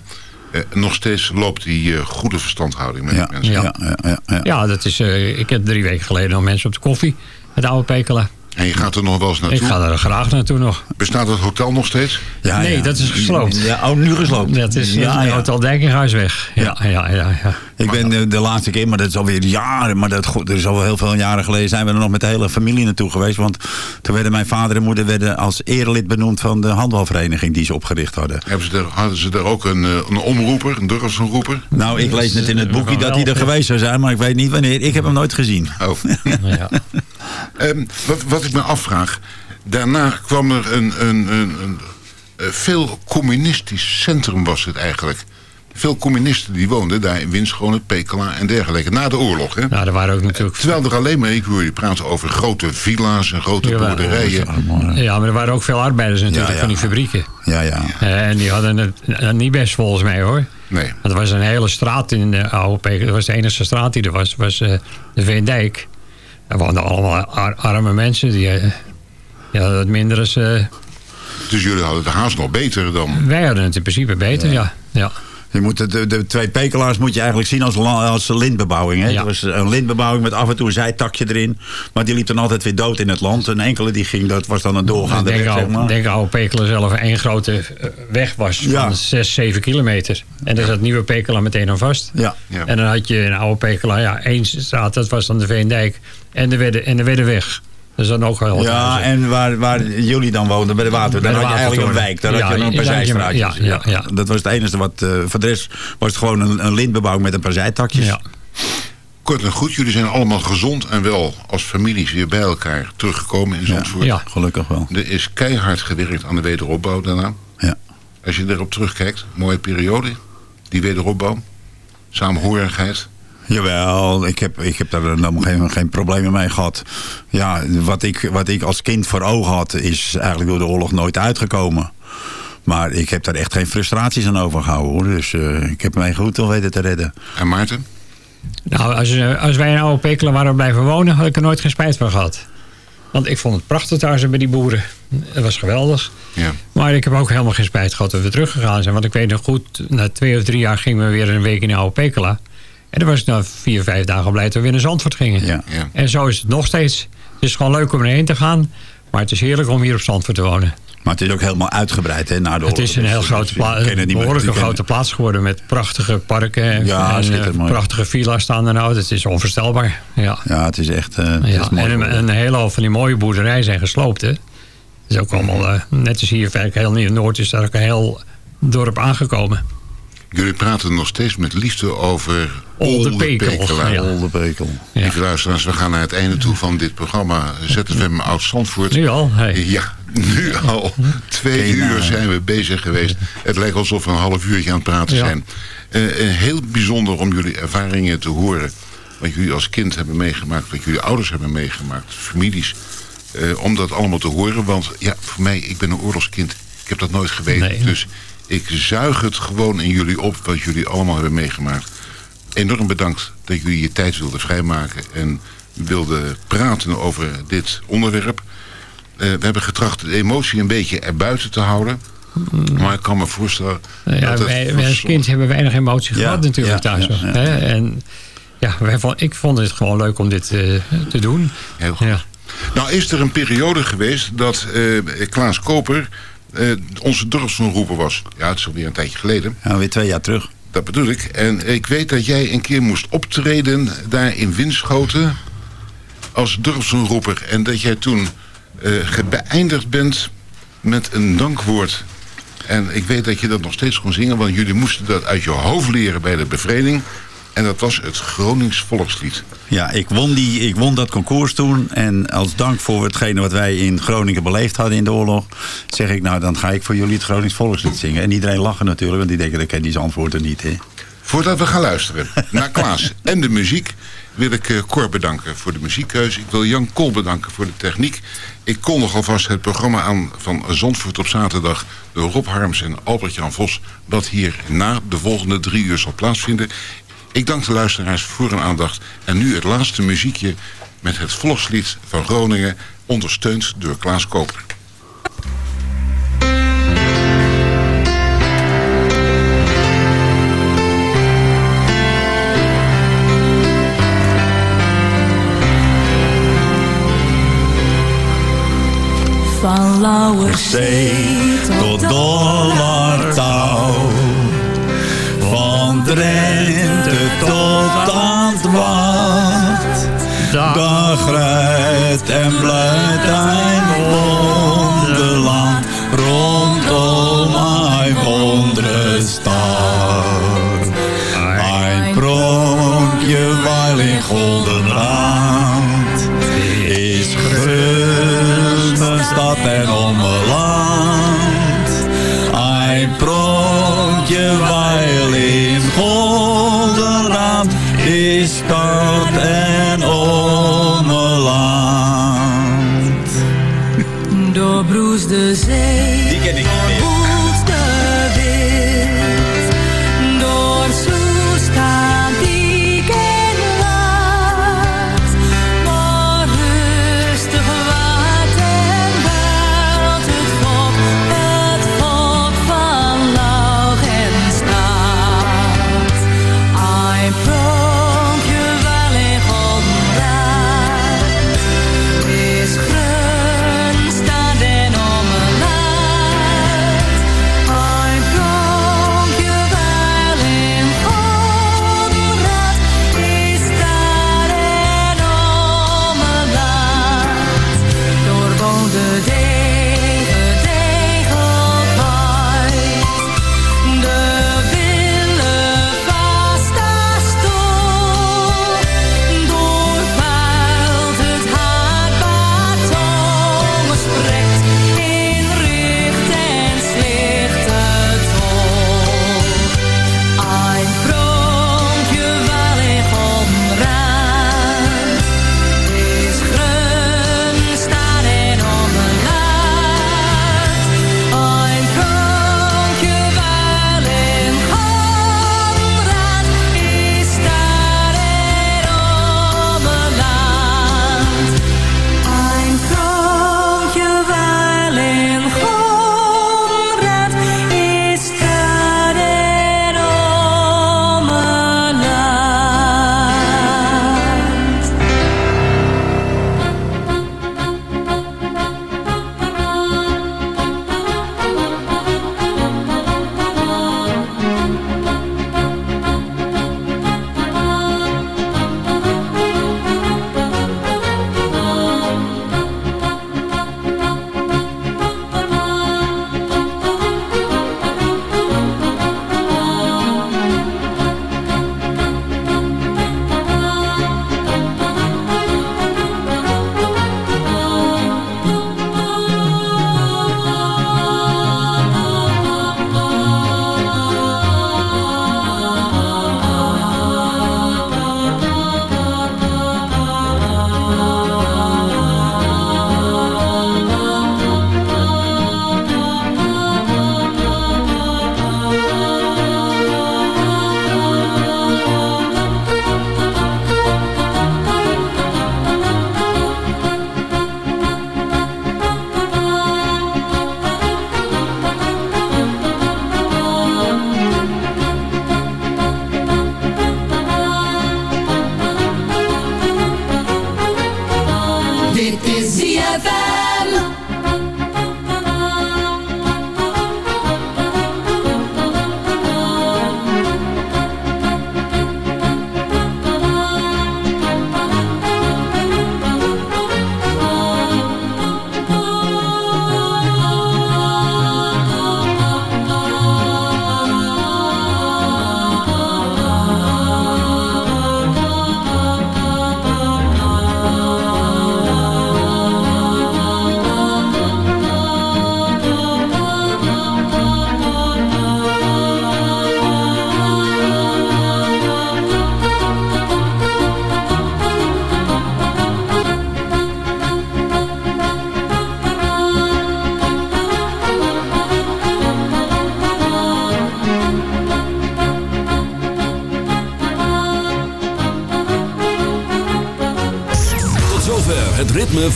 Eh, nog steeds loopt die eh, goede verstandhouding met ja, die mensen. ja, Ja. ja, ja, dat is, eh, ik heb drie weken geleden nog mensen op de koffie. Het oude Pekela. En je gaat er nog wel eens Ik naartoe. ga er graag naartoe nog. Bestaat het hotel nog steeds? Ja, nee, ja. dat is gesloopt. Ja, oh, nu gesloopt. Dat is ja, het. Hotel Dijkinghuis weg. Ja, ja, ja. ja, Ik ben de, de laatste keer, maar dat is alweer jaren, maar dat, goed, er is al heel veel jaren geleden, zijn we er nog met de hele familie naartoe geweest. Want toen werden mijn vader en moeder werden als erelid benoemd van de handbalvereniging die ze opgericht hadden. Hebben ze daar, hadden ze daar ook een, eh, een omroeper, een durfsomroeper? Nou, ik lees net in het boekje dat hij er geweest zou zijn, maar ik weet niet wanneer. Ik heb hem nooit gezien. Oh. ja. Ehm, wat, wat ik me afvraag, daarna kwam er een, een, een, een eh, veel communistisch centrum was het eigenlijk. Veel communisten die woonden daar in Winschoten, Pekela en dergelijke. Na de oorlog, hè? Nou, er waren ook natuurlijk... Terwijl er alleen maar, ik hoor je praten over grote villa's en grote Jawel. boerderijen. Ja, maar er waren ook veel arbeiders natuurlijk Ja, ja. van die fabrieken. Ja, ja. Eh, en die hadden het eh, niet best volgens mij hoor. Nee. Want er was een hele straat in de oude Pekela. Dat was de enige straat die er was. was eh, de Veendijk. Daar woonden allemaal ar- arme mensen. Die, eh, die hadden het minder als... eh, Dus jullie hadden de haast nog beter dan. wij hadden het in principe beter, ja. ja. Je moet de, de twee pekelaars moet je eigenlijk zien als, als lintbebouwing. Hè? Ja. Het was een lintbebouwing met af en toe een zijtakje erin. Maar die liep dan altijd weer dood in het land. Een enkele die ging, dat was dan een doorgaande denk, weg, zeg oude, maar. denk oude Pekela zelf één grote eh, weg was van Ja. 6, 7 kilometer. En daar zat nieuwe Pekela meteen aan vast. Ja. Ja. En dan had je een oude Pekela, ja, één straat, dat was dan de Veendijk. En de, Wedde, en de Weddeweg. Dat is dan ook Ja, en waar, waar jullie dan woonden, bij de water, de had je eigenlijk een wijk. Daar had je nog een paar ja, zijstraatjes. ja, ja, ja. Dat was het enige wat... eh voor de rest was het gewoon een, een lintbebouwing met een paar zijtakjes. Ja. Kort en goed, jullie zijn allemaal gezond en wel als families weer bij elkaar teruggekomen in Zandvoort. Ja. Gelukkig wel. Er is keihard gewerkt aan de wederopbouw daarna. Ja. Als je erop terugkijkt, mooie periode, die wederopbouw, samenhorigheid. Jawel, ik heb, ik heb daar helemaal geen, geen problemen mee gehad. Ja, wat ik, wat ik als kind voor ogen had, is eigenlijk door de oorlog nooit uitgekomen. Maar ik heb daar echt geen frustraties aan overgehouden hoor. Dus eh, ik heb mij goed wel weten te redden. En Maarten? Nou, als, eh, als wij in oude Pekela waren blijven wonen, had ik er nooit geen spijt van gehad. Want ik vond het prachtig daar bij die boeren. Het was geweldig. Ja. Maar ik heb ook helemaal geen spijt gehad dat we teruggegaan zijn. Want ik weet nog goed, na twee of drie jaar gingen we weer een week in oude Pekela. En dan was ik na vier, vijf dagen blij dat we weer naar Zandvoort gingen. Ja. Ja. En zo is het nog steeds. Het is gewoon leuk om erheen te gaan. Maar het is heerlijk om hier op Zandvoort te wonen. Maar het is ook helemaal uitgebreid hè, na de Het is een heel Dus, grote pla- je kan het niet meer- behoorlijke grote plaats geworden met prachtige parken en, Ja, en, eh, prachtige villa's staan er nou. Het is onvoorstelbaar. Ja. Ja, het is echt eh, het is Ja, mooi en een, een hele hoop van die mooie boerderijen zijn gesloopt. Hè? Het is ook allemaal, eh, net als hier, heel Nieuw-Noord is daar ook een heel dorp aangekomen. Jullie praten nog steeds met liefde over Oldepekel. Oldepekel. Ja. Lieve luisteraars, we gaan naar het einde toe van dit programma ZFM Oud-Zandvoort. Nu al? Hey. Ja, nu al. Twee Geen, uur zijn we bezig geweest. Het lijkt alsof we een half uurtje aan het praten Ja. zijn. Eh, eh, heel bijzonder om jullie ervaringen te horen. Wat jullie als kind hebben meegemaakt. Wat jullie ouders hebben meegemaakt. Families. Eh, om dat allemaal te horen. Want ja, voor mij, ik ben een oorlogskind. Ik heb dat nooit geweten. Nee. Dus ik zuig het gewoon in jullie op. Wat jullie allemaal hebben meegemaakt. Enorm bedankt dat jullie je tijd wilden vrijmaken. En wilden praten over dit onderwerp. Eh, we hebben getracht de emotie een beetje erbuiten te houden. Maar ik kan me voorstellen... Nou ja, dat het wij, wij als kind hebben weinig emotie Ja, gehad natuurlijk ja, thuis. ja, ja. Hè? En ja, wij vond, ik vond het gewoon leuk om dit eh, te doen. Heel goed. Ja. Nou is er een periode geweest dat eh, Klaas Koper eh, onze dorpsomroeper was. Ja, het is alweer een tijdje geleden. Ja, weer twee jaar terug. Dat bedoel ik. En ik weet dat jij een keer moest optreden daar in Winschoten als dorpsomroeper. En dat jij toen beëindigd bent met een dankwoord. En ik weet dat je dat nog steeds kon zingen, want jullie moesten dat uit je hoofd leren bij de bevreding. En dat was het Gronings volkslied. Ja, ik won, die, ik won dat concours toen. En als dank voor hetgene wat wij in Groningen beleefd hadden in de oorlog... zeg ik, nou, dan ga ik voor jullie het Gronings volkslied zingen. En iedereen lachen natuurlijk, want die denken, dat ken die antwoorden niet, hè. Voordat we gaan luisteren naar Klaas en de muziek... wil ik eh, Cor bedanken voor de muziekkeuze. Ik wil Jan Kool bedanken voor de techniek. Ik kondig alvast het programma aan van Zandvoort op zaterdag... door Rob Harms en Albert-Jan Vos... dat hier na de volgende drie uur zal plaatsvinden. Ik dank de luisteraars voor hun aandacht. En nu het laatste muziekje met het volkslied van Groningen... ondersteund door Klaas Koper. Van Lauwerzee tot Dollartouw. Drenthe tot aan het Waard. Dag ruit en bluit een wonderland. Rondom mijn wondere stad. Een pronkje weil in goldenrand. Is mijn stad en